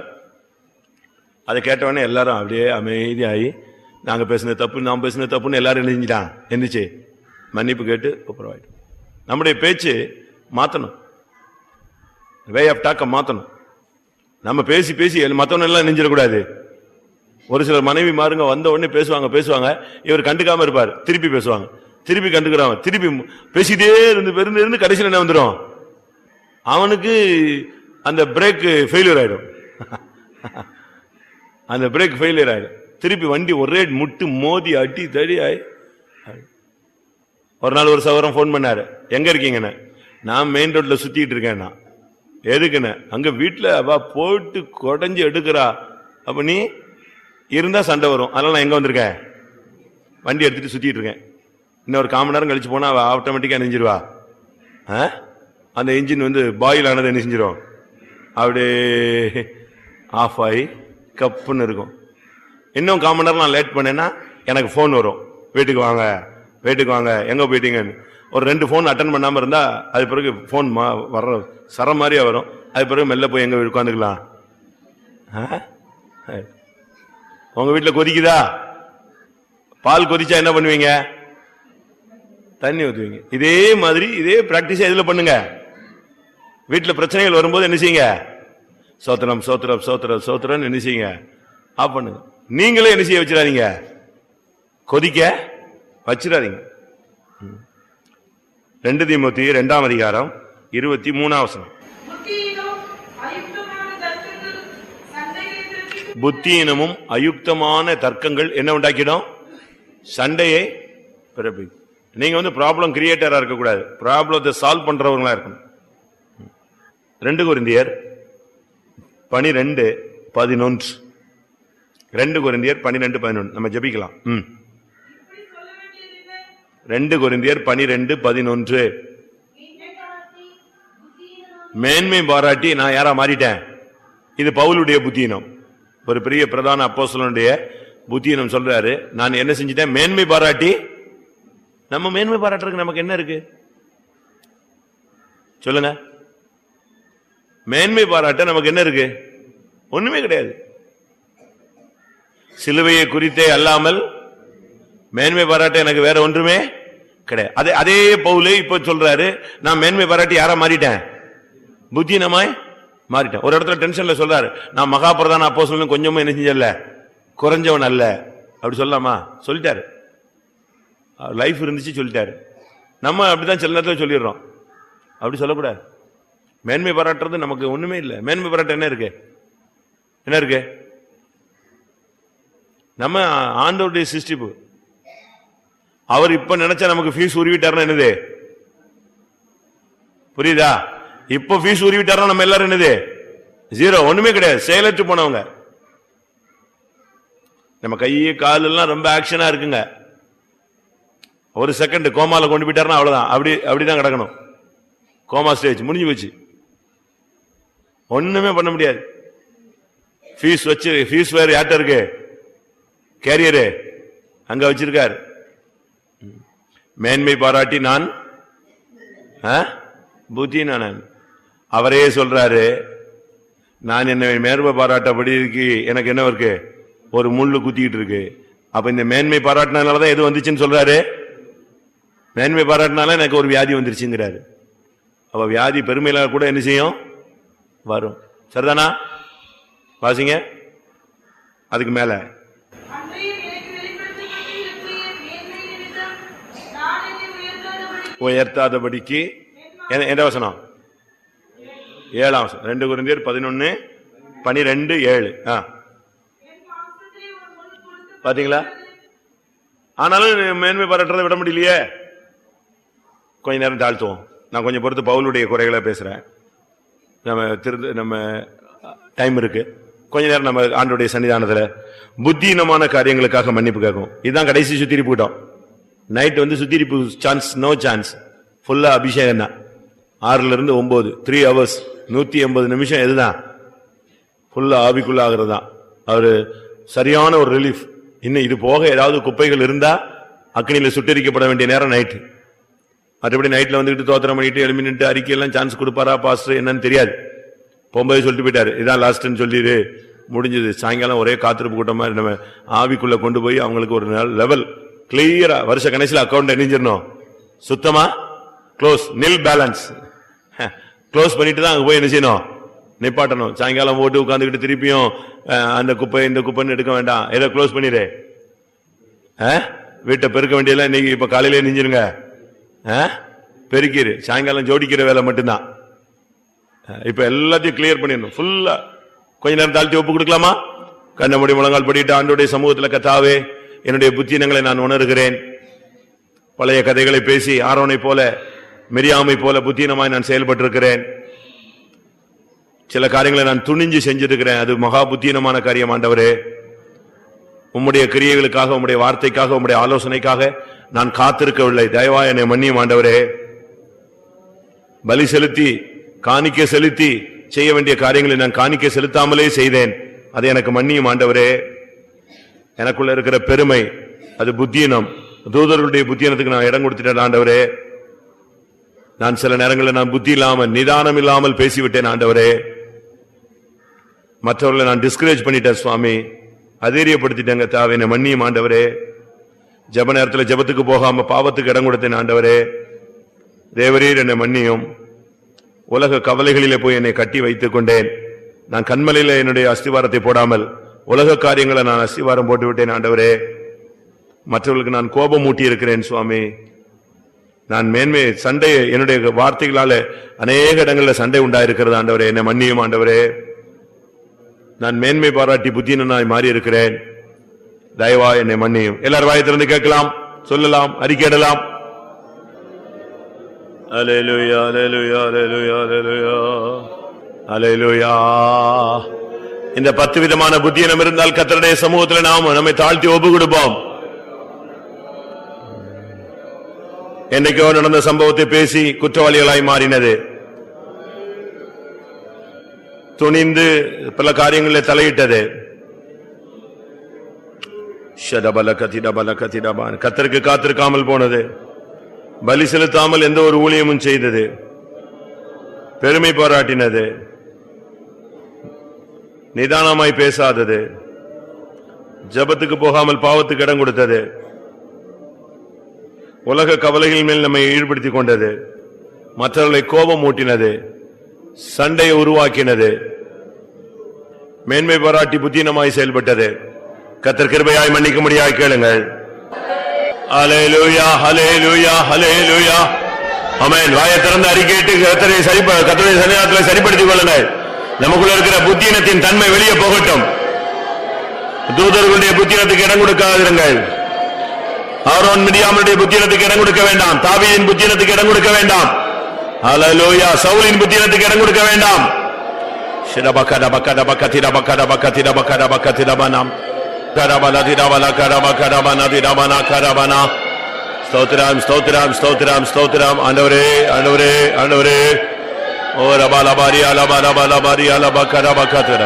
அதை கேட்டவொடனே எல்லாரும் அப்படியே அமைதியாகி நாங்கள் பேசின தப்பு நான் பேசின தப்புன்னு எல்லாரும் எழுதிட்டான் என்னச்சு மன்னிப்பு கேட்டு ஒப்புரவாயிட்டு நம்முடைய பேச்சு மாற்றணும் வே ஆஃப் டாக்கை மாற்றணும் நம்ம பேசி பேசி மற்றவன் எல்லாம் நெஞ்சிடக்கூடாது ஒரு சிலர் மனைவி மாருங்க வந்த உடனே பேசுவாங்க பேசுவாங்க. இவர் கண்டுக்காம இருப்பார் திருப்பி பேசுவாங்க. திருப்பி கண்டுக்கிறான் திருப்பி பேசிட்டே இருந்து பெருந்து இருந்து கடைசியில் என்ன வந்துடும் அவனுக்கு அந்த பிரேக் ஃபெயிலியர் ஆயிடும். <laughs> அந்த பிரேக் ஃபெயிலியர் ஆயிடும். திருப்பி வண்டி ஒரே முட்டு மோதி அடி தடி ஆயி. ஒரு நாள் ஒரு சவரம் ஃபோன் பண்ணாரு. எங்க இருக்கீங்கன்னு? நான் மெயின் ரோட்ல சுத்திட்டு இருக்கேன் எதுக்குண்ணே அங்க வீட்டுல அவ போட்டு குடஞ்சு எடுக்கிறா. அப்ப நீ இருந்தா சண்டை வரும். அதனால நான் எங்க வந்திருக்கேன்? வண்டி எடுத்துட்டு சுத்திட்டு இருக்கேன். இன்னும் ஒரு காமன் நேரம் கழிச்சு போனால் அவள் ஆட்டோமேட்டிக்காக நெஞ்சிருவா ஆ? அந்த இன்ஜின் வந்து பாயில் ஆனது என்ன செஞ்சிடும் அப்படியே ஆஃப் ஆகி கப்புன்னு இருக்கும். இன்னும் காமன் நேரம் நான் லேட் பண்ணேன்னா எனக்கு ஃபோன் வரும். வீட்டுக்கு வாங்க வீட்டுக்கு வாங்க எங்கே போயிட்டீங்கன்னு. ஒரு ரெண்டு ஃபோன் அட்டன் பண்ணாமல் இருந்தால் அது பிறகு ஃபோன் மா வர்ற சர மாதிரியே வரும். அது பிறகு மெல்ல போய் எங்கே உட்காந்துக்கலாம் உங்கள் வீட்டில் கொதிக்குதா? பால் கொதிச்சா என்ன பண்ணுவீங்க? தண்ணி ஊத்துவீங்க. இதே மாதிரி இதே பிராக்டிஸ் எதுல பண்ணுங்க. வீட்டுல பிரச்சனைகள் வரும்போது என்ன செய்யுங்க? சோத்திரம் சோத்திரம் சோத்திரம் சோத்திரம் என்ன செய்யுங்க? ஆஃப் பண்ணுங்க. நீங்களே என்ன செய்ய வச்சிடாதீங்க? கொதிக்க வச்சிடாதீங்க. ரெண்டு தீமூத்தி ரெண்டாம் அதிகாரம் இருபத்தி மூணாம் வசனம். புத்தியிலும் அயுக்தமான தர்க்கங்கள் சண்டையை திருப்பி புத்தியினமும் அயுக்தமான தர்க்கங்கள் என்ன உண்டாக்கிடும்? சண்டையை பிறப்பி நீங்க வந்து ப்ராப்ளம் கிரியேட்டரா இருக்கக்கூடாது. ப்ராப்ளத்தை சால்வ் பண்றவங்களா இருக்கணும். ரெண்டு குருந்தியர் பனிரெண்டு பதினொன்று. ரெண்டு குருந்தியர் பனிரெண்டு பதினொன்று. நம்ம ஜபிக்கலாம். ம். ரெண்டு குருந்தியர் பனிரெண்டு பதினொன்று. மேன்மை பாராட்டி நான் யாரா மாறிட்டேன்? இது பவுலுடைய புத்தீனம் ஒரு பெரிய பிரதான அப்போசலனுடைய புத்தீனம் சொல்றாரு. நான் என்ன செஞ்சிட்டேன்? மேன்மை பாராட்டி நம்ம மேன்மை பாராட்டுறதுக்கு நமக்கு என்ன இருக்கு? சொல்லுங்க. மேன்மை பாராட்ட நமக்கு என்ன இருக்கு? ஒண்ணுமே கிடையாது. சிலுவையை குறித்தே அல்லாமல் மேன்மை பாராட்ட எனக்கு வேற ஒன்றுமே கிடையாது. அதே அதே பவுலு இப்ப சொல்றாரு நான் மேன்மை பாராட்டி யாரா மாறிட்டேன்? புத்தினமாய் மாறிட்டேன். ஒரு இடத்துல டென்ஷன்ல சொல்றாரு நான் மகாபிரதான அப்போ அப்போ கொஞ்சமும் என்ன செஞ்சல குறைஞ்சவன் அல்ல. அப்படி சொல்லலாமா? சொல்லிட்டாரு. லைஃப் இருந்துச்சு சொல்லிட்டாரு. நம்ம அப்படிதான் சில நேரத்தில் சொல்லிடுறோம். அப்படி சொல்லக்கூடாது. மேன்மை பாராட்டுறது நமக்கு ஒண்ணுமே இல்லை. மேன்மை பாராட்ட என்ன இருக்கு? என்ன இருக்கு? நம்ம ஆண்டோருடைய சிருஷ்டிப்பு. அவர் இப்ப நினைச்சா நமக்கு ஃபீஸ் உருவிட்டாருன்னா என்னது? புரியுதா? இப்ப ஃபீஸ் உருவிட்டாருன்னா நம்ம எல்லாரும் என்னது? ஜீரோ ஒண்ணுமே கிடையாது. செயலற்று போனவங்க. நம்ம கை காலெல்லாம் ரொம்ப ஆக்ஷனா இருக்குங்க. ஒரு செகண்ட் கோமாவில் கொண்டு போயிட்டாருன்னா அவ்வளோதான் அப்படி அப்படிதான் கிடக்கணும். கோமா ஸ்டேஜ் முடிஞ்சு போச்சு. ஒன்றுமே பண்ண முடியாது. ஃபீஸ் வச்சு ஃபீஸ் வேறு யார்கிட்ட இருக்கு? கேரியரு அங்கே வச்சிருக்காரு. மேன்மை பாராட்டி நான் ஆ? புத்தி நான். அவரே சொல்றாரு நான் என்ன மேன்மை பாராட்டபடி இருக்கு. எனக்கு என்ன இருக்கு? ஒரு முள்ளு குத்திக்கிட்டு இருக்கு. அப்ப இந்த மேன்மை பாராட்டினாலதான் எது வந்துச்சுன்னு சொல்றாரு? மேன்மை பாராட்டினால எனக்கு ஒரு வியாதி வந்துருச்சுங்கிறாரு. அப்போ வியாதி பெருமையில கூட என்ன செய்யும்? வரும். சரிதானா? வாசிங்க. அதுக்கு மேல. உயர்த்தாதபடிக்கு. எந்த வசனம்? ஏழாம் வசனம். ரெண்டு குருந்தியர் பதினொன்னு பனிரெண்டு ஏழு. ஆ. என் பாத்தீங்களா? ஆனாலும் மேன்மை பாராட்டுறதை விட முடியலையே. கொஞ்ச நேரம் தாழ்த்துவோம். நான் கொஞ்சம் பொறுத்து பவுலுடைய குறைகளை பேசுகிறேன் நம்ம திரு நம்ம டைம் இருக்குது கொஞ்ச நேரம் நம்ம ஆண்டுடைய சன்னிதானத்தில் புத்தீனமான காரியங்களுக்காக மன்னிப்பு கேட்கும் இதுதான் கடைசி சுத்திரிப்பு கூட்டம். நைட் வந்து சுத்திரிப்பு சான்ஸ் நோ சான்ஸ் ஃபுல்லாக அபிஷேகம் தான் ஆறுலேருந்து ஒம்பது த்ரீ ஹவர்ஸ் நூற்றி எண்பது நிமிஷம் எதுதான்? ஃபுல்லாக ஆவிக்குள்ள ஆகிறது தான் அவர் சரியான ஒரு ரிலீஃப் இன்னும் இது போக ஏதாவது குப்பைகள் இருந்தால் அக்னியில் சுட்டரிக்கப்பட வேண்டிய நேரம் நைட்டு மற்றபடி நைட்டில் வந்துட்டு தோத்திரம் பண்ணிட்டு எலுமினிட்டு அறிக்கையெல்லாம் சான்ஸ் கொடுப்பாரா பாஸ்டர் என்னன்னு தெரியாது. போகும்போது சொல்லிட்டு போயிட்டாரு. இதான் லாஸ்ட்னு சொல்லிடு. முடிஞ்சது. சாயங்காலம் ஒரே காத்திருப்பு கூட்டமாக நம்ம ஆவிக்குள்ளே கொண்டு போய் அவங்களுக்கு ஒரு லெவல் கிளியராக வருஷ கணேசில் அக்கௌண்ட் இணைஞ்சிடணும். சுத்தமாக க்ளோஸ் நில் பேலன்ஸ் க்ளோஸ் பண்ணிட்டு தான் அங்கே போய் என்ன செய்யணும்? நிப்பாட்டணும். சாயங்காலம் போட்டு உட்காந்துக்கிட்டு திருப்பியும் அந்த குப்பை இந்த குப்பைன்னு எடுக்க வேண்டாம். ஏதோ க்ளோஸ் பண்ணிடு. வீட்டை பெருக்க வேண்டியதெல்லாம் இன்னைக்கு இப்போ காலையிலே நெஞ்சிருங்க பெருக்கிரு. சாயங்காலம் ஜோடிக்கிற வேலை மட்டும்தான். இப்ப எல்லாத்தையும் கிளியர் பண்ணிடணும். ஃபுல்லா கொஞ்ச நேரம் தாழ்த்தி ஒப்பு கொடுக்கலாமா? கண்ண முடி முழங்கால் படிட்டு ஆண்டோடைய சமூகத்தில் கத்தாவே என்னுடைய புத்தினங்களை நான் உணர்கிறேன். பழைய கதைகளை பேசி ஆரோனை போல மெரியாமை போல புத்தீனமாய் நான் செயல்பட்டிருக்கிறேன். சில காரியங்களை நான் துணிஞ்சு செஞ்சிருக்கிறேன். அது மகா புத்தீனமான காரியம் ஆண்டவரே. உம்முடைய கிரியைகளுக்காக உம்முடைய வார்த்தைக்காக உம்முடைய ஆலோசனைக்காக நான் காத்திருக்கவில்லை. தயவா என்னை மன்னியும் ஆண்டவரே. பலி செலுத்தி காணிக்க செலுத்தி செய்ய வேண்டிய காரியங்களை நான் காணிக்க செலுத்தாமலே செய்தேன். அதை எனக்கு மன்னியும் ஆண்டவரே. எனக்குள்ள இருக்கிற பெருமை அது புத்தியினம். தூதர்களுடைய புத்தியினத்துக்கு நான் இடம் கொடுத்துட்டேன் ஆண்டவரே. நான் சில நேரங்களில் நான் புத்தி இல்லாமல் நிதானம் இல்லாமல் பேசிவிட்டேன் ஆண்டவரே. மற்றவர்களை நான் டிஸ்கரேஜ் பண்ணிட்டேன் சுவாமி. அதீரியப்படுத்திட்டேங்க தாவின மன்னியும் ஆண்டவரே. ஜெப நேரத்தில் ஜெபத்துக்கு போகாம பாவத்துக்கு இடம் கொடுத்தேன் ஆண்டவரே. தேவரீர் என்னை மன்னியும். உலக கவலைகளிலே போய் என்னை கட்டி வைத்துக் கொண்டேன். நான் கண்மலையில என்னுடைய அஸ்திவாரத்தை போடாமல் உலக காரியங்களை நான் அஸ்திவாரம் போட்டு விட்டேன் ஆண்டவரே. மற்றவர்களுக்கு நான் கோபம் மூட்டி இருக்கிறேன் சுவாமி. நான் மேன்மை சண்டை என்னுடைய வார்த்தைகளால அநேக இடங்களில் சண்டை உண்டாயிருக்கிறது ஆண்டவரே. என்னை மன்னியும் ஆண்டவரே. நான் மேன்மை பாராட்டி புத்தினனாய் மாறி இருக்கிறேன் தயவா என்னை மன்னியும். எல்லாரும் வாயத்திலிருந்து கேட்கலாம் சொல்லலாம் அறிக்கையிடலாம். அலேலுயா அலேலுயா அலேலுயா அலேலுயா அலேலுயா இந்த பத்து விதமான புத்தியனம் இருந்தால் கத்தருடைய சமூகத்தில் நாம் நம்மை தாழ்த்தி ஒப்பு கொடுப்போம் என்னைக்கோ நடந்த சம்பவத்தை பேசி குற்றவாளிகளாய் மாறினது. துணிந்து பல காரியங்களில் தலையிட்டது. கத்தருக்கு காத்திருக்காமல் போனது. பலி செலுத்தாமல் எந்த ஒரு ஊழியமும் செய்தது. பெருமை பாராட்டினது. நிதானமாய் பேசாதது. ஜெபத்துக்கு போகாமல் பாவத்துக்கு இடம் கொடுத்தது. உலக கவலைகள் மேல் நம்மை ஈடுபடுத்திக் கொண்டது. மற்றவர்களை கோபம் ஊட்டினது. சண்டையை உருவாக்கினது. மேன்மை பாராட்டி புத்தீனமாய் செயல்பட்டது. கத்தர் கிருபையாய் மன்னிக்க முடியாய் கேளுங்கள். லூயா ஹலே லூயா அமைன் வாயை திறந்து அறிக்கையிட்டு கத்தரை சரி கத்தரை சன்னிதானத்திலே சரிப்படுத்திக் கொள்ளுங்கள். நமக்குள்ள இருக்கிற புத்தீனத்தின் தன்மை வெளியே போகட்டும். தூதர்களுடைய புத்தீனத்துக்கு இடம் கொடுக்காதிருங்கள். ஆரோன் மிடியாமனுடைய புத்தினத்துக்கு இடம் கொடுக்க வேண்டாம். தாபியின் புத்தினத்துக்கு இடம் கொடுக்க வேண்டாம். அலலோயா சவுலின் புத்தினத்துக்கு இடம் கொடுக்க வேண்டாம். சிரபக்கட பக்கட பக்கத்திட பக்கட பக்கத்திட பக்கட பகதிர நாம் கரபல திரபல கரப கரபன திரபன கரபன ஸ்தோத்திரம் ஸ்தோத்திரம் ஸ்தோத்திரம் ஸ்தோத்திரம் ஆண்டவரே ஆண்டவரே ஆண்டவரே ஓ ரபா லபாரி அலபா ரபா லபாரி அலபா கரப கதிர